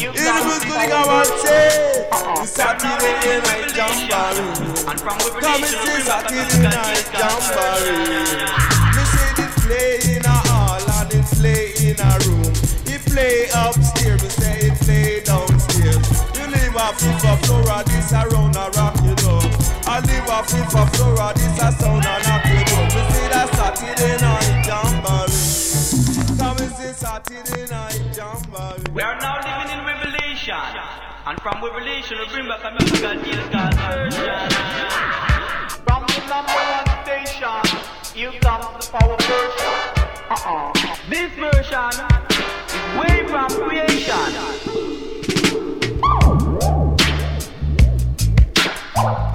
It was good I want to say Saturday night jamboree Come and see Saturday night jamboree Me say this play in a hall and it play in a room It play upstairs, me say it play downstairs You live off the floor, this around a rock you know I live off the floor, this a sound a knock you know Me say that Saturday night jamboree Come and see Saturday night. We are now living in Revelation. And from Revelation, we bring back a musical deal called version. From the number one station, here comes the power version. Uh-uh. This version is way from creation. Oh.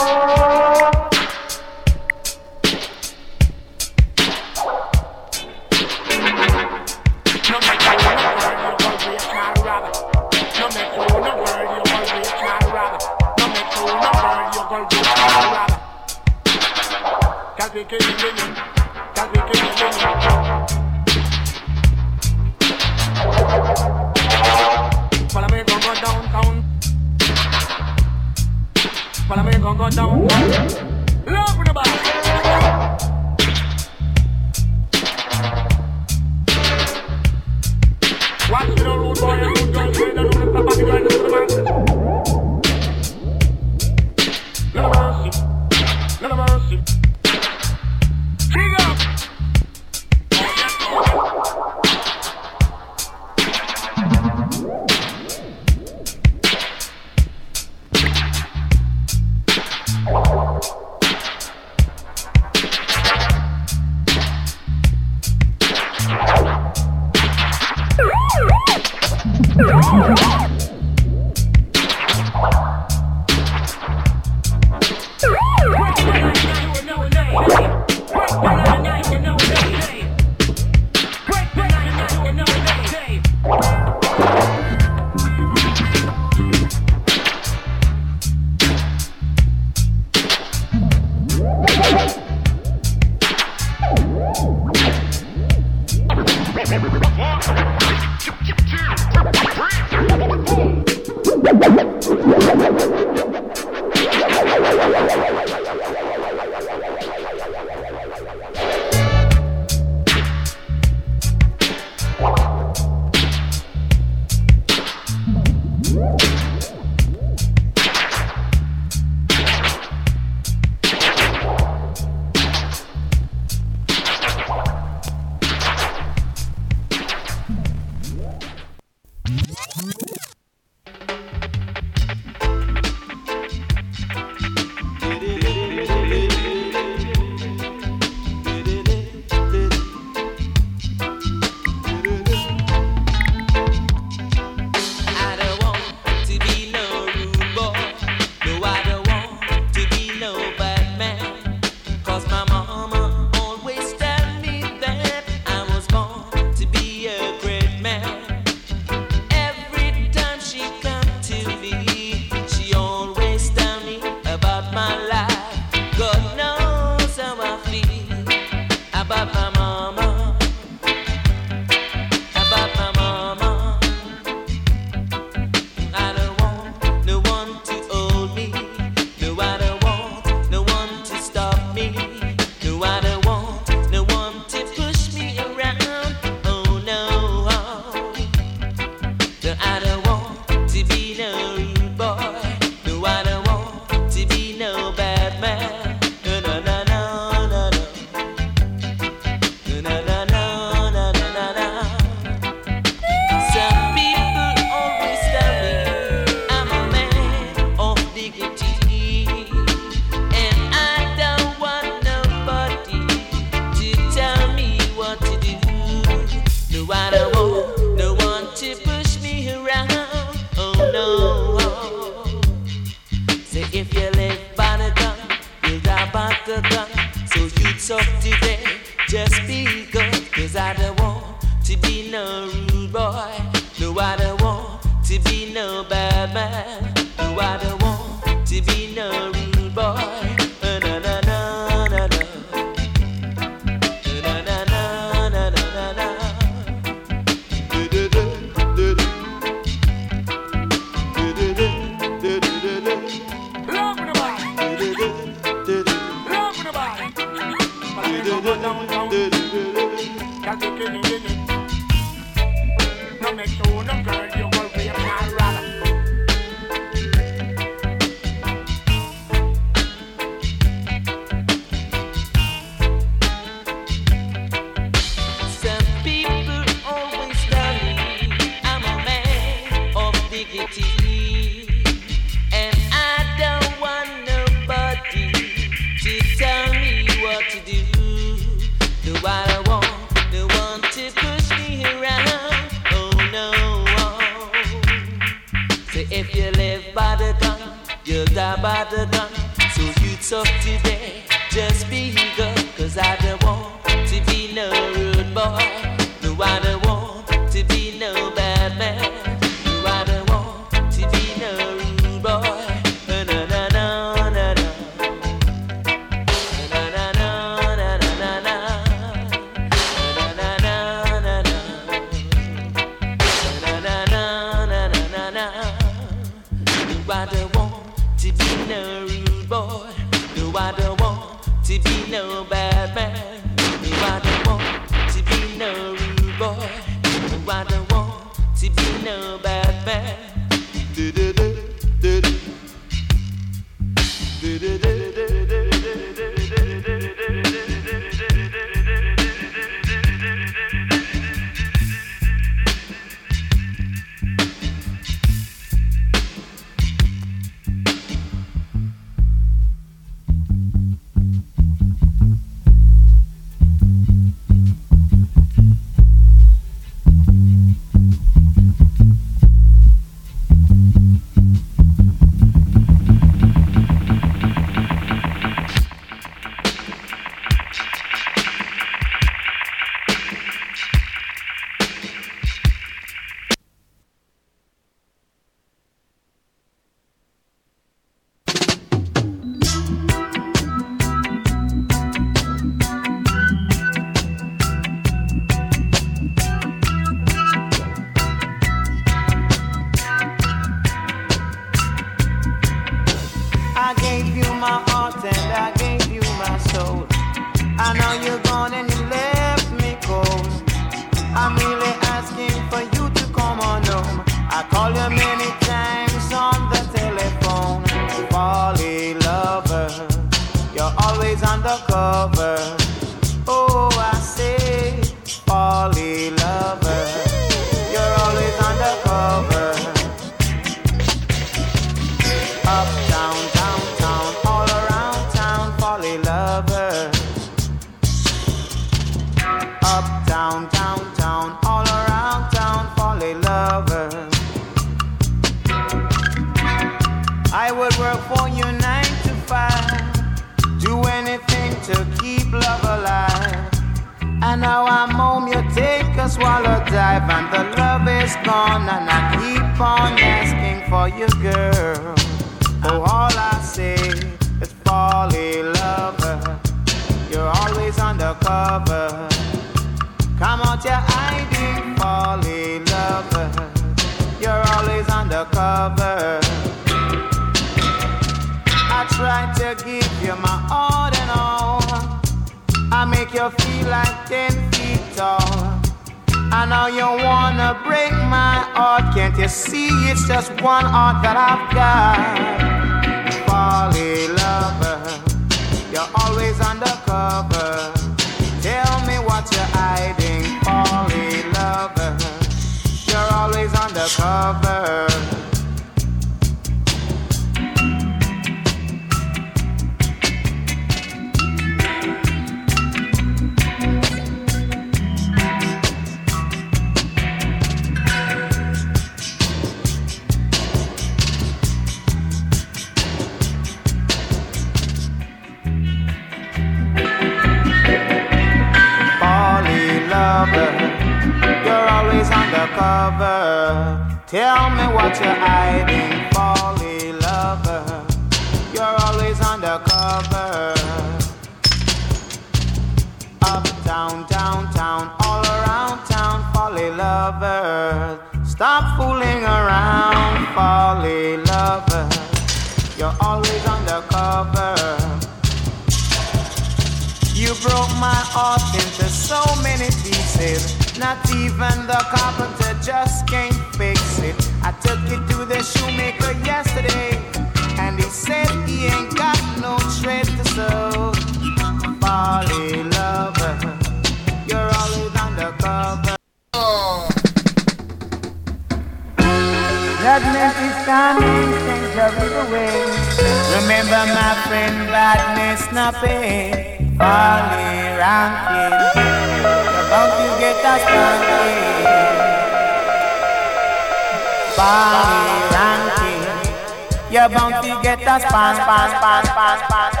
get that span, span, span, span, span.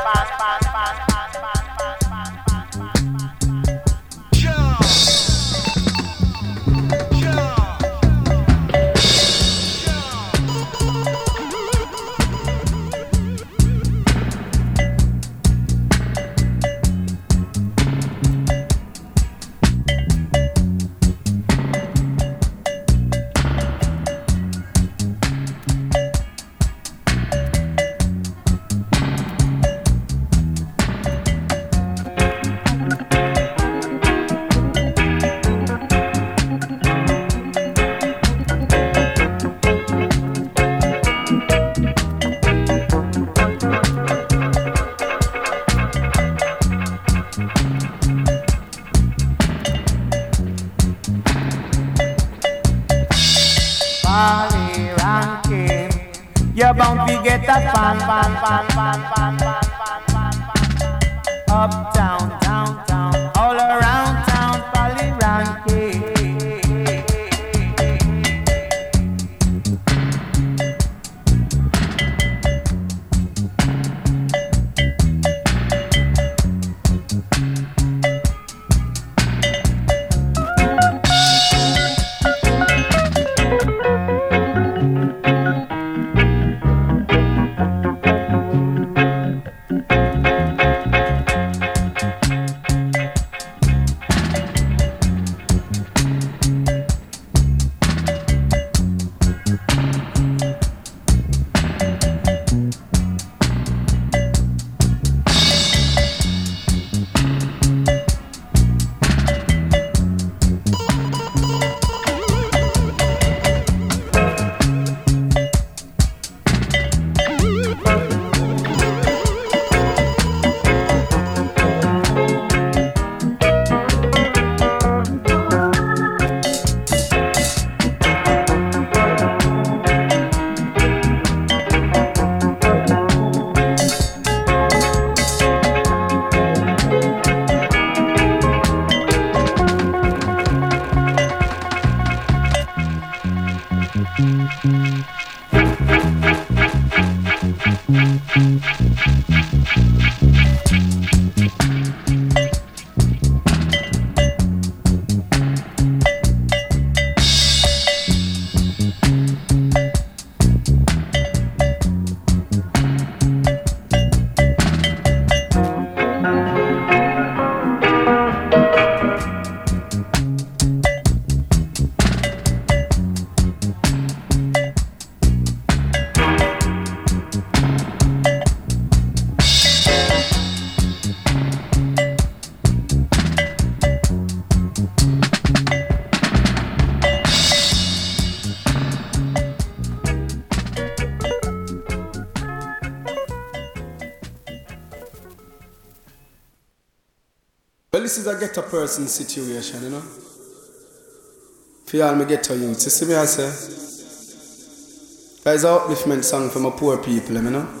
is a ghetto person situation, you know. For y'all my ghetto youth, you see me I say? That is an upliftment song for my poor people, you know.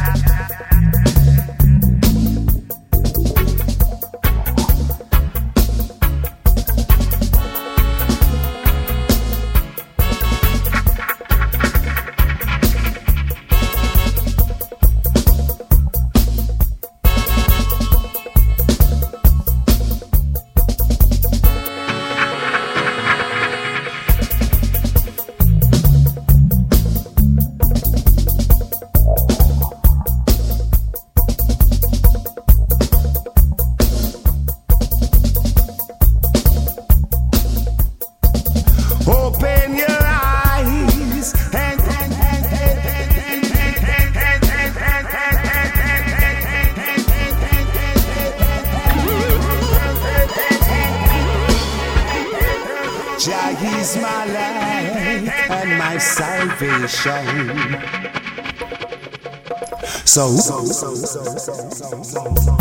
so. so, so, so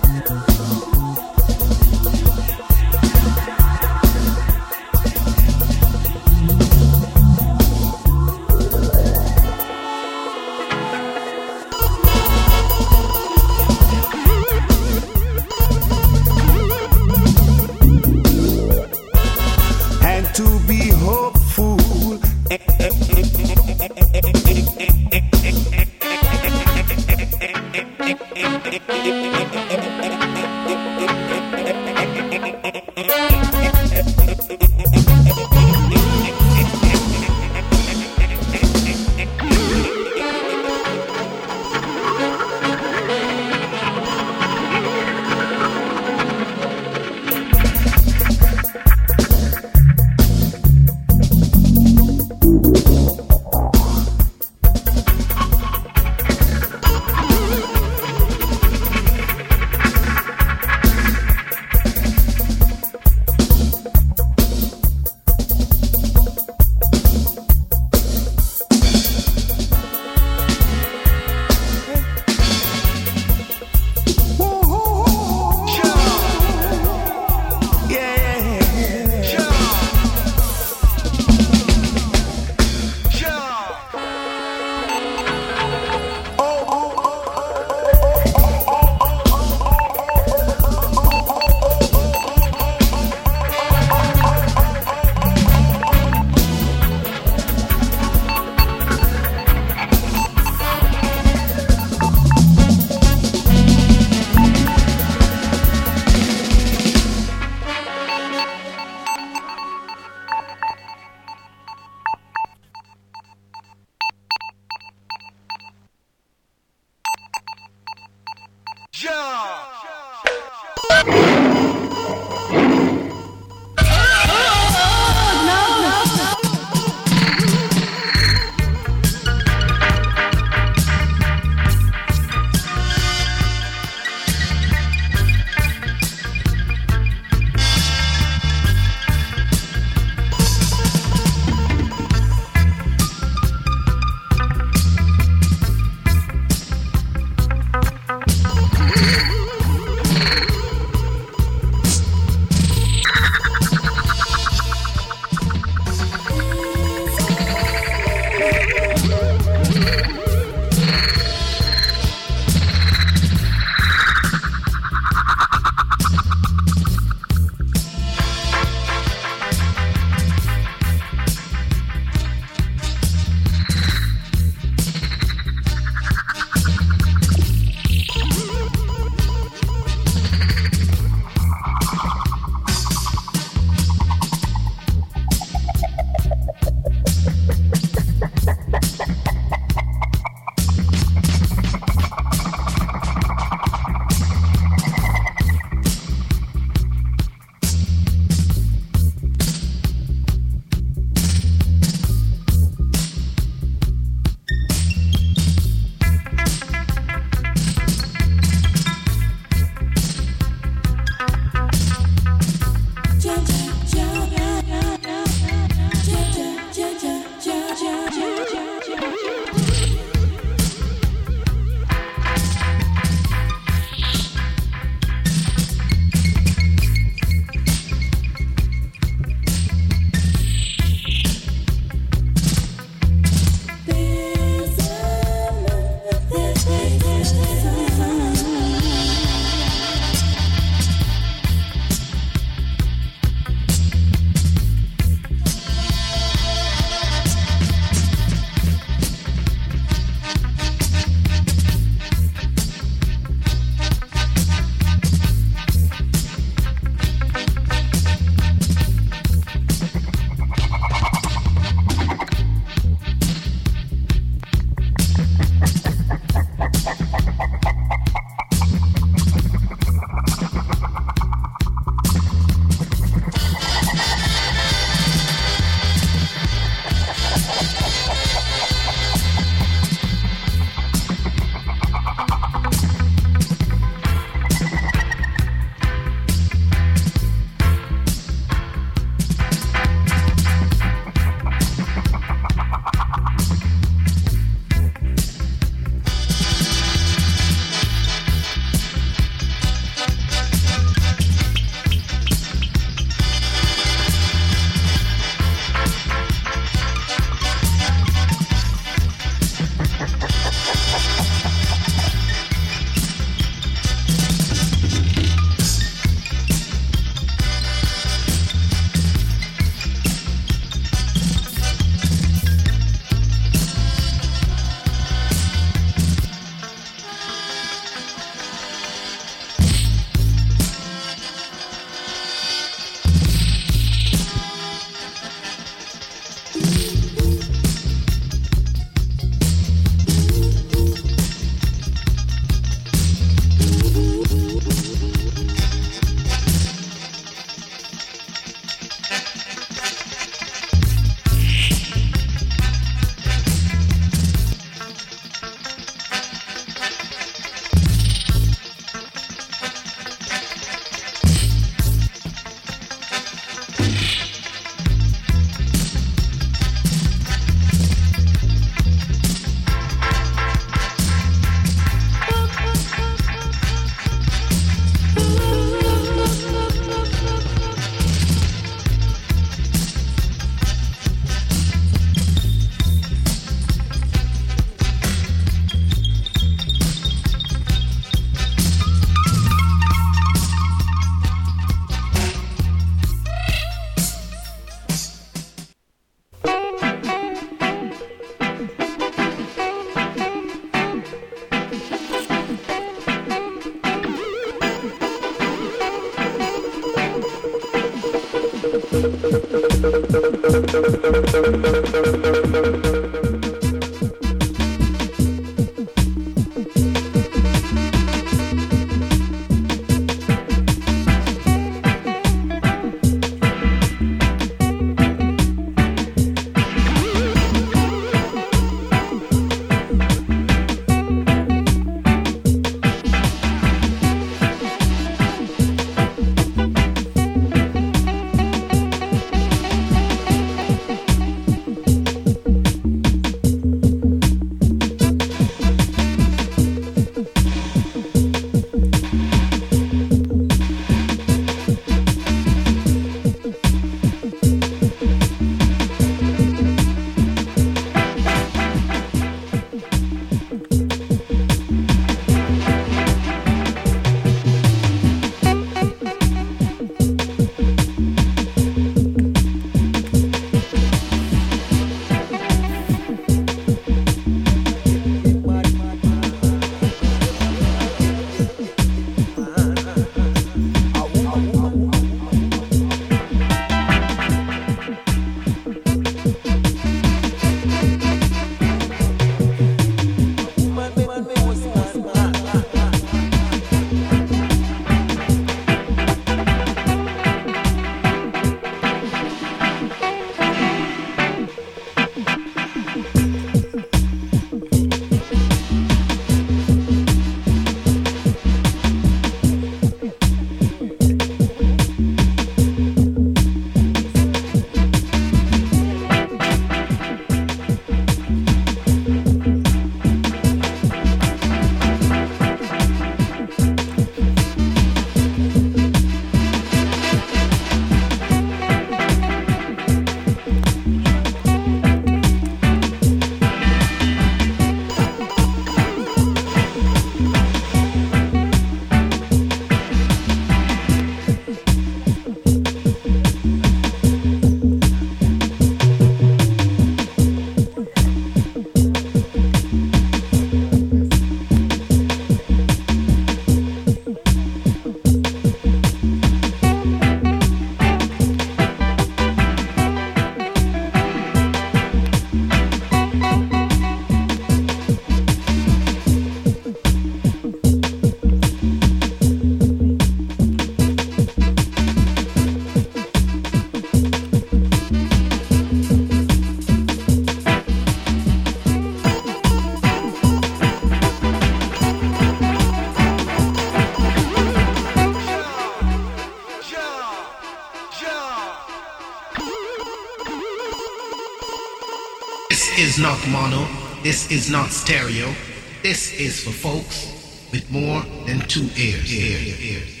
is not mono. This is not stereo. This is for folks with more than two ears. Ear, ear, ear.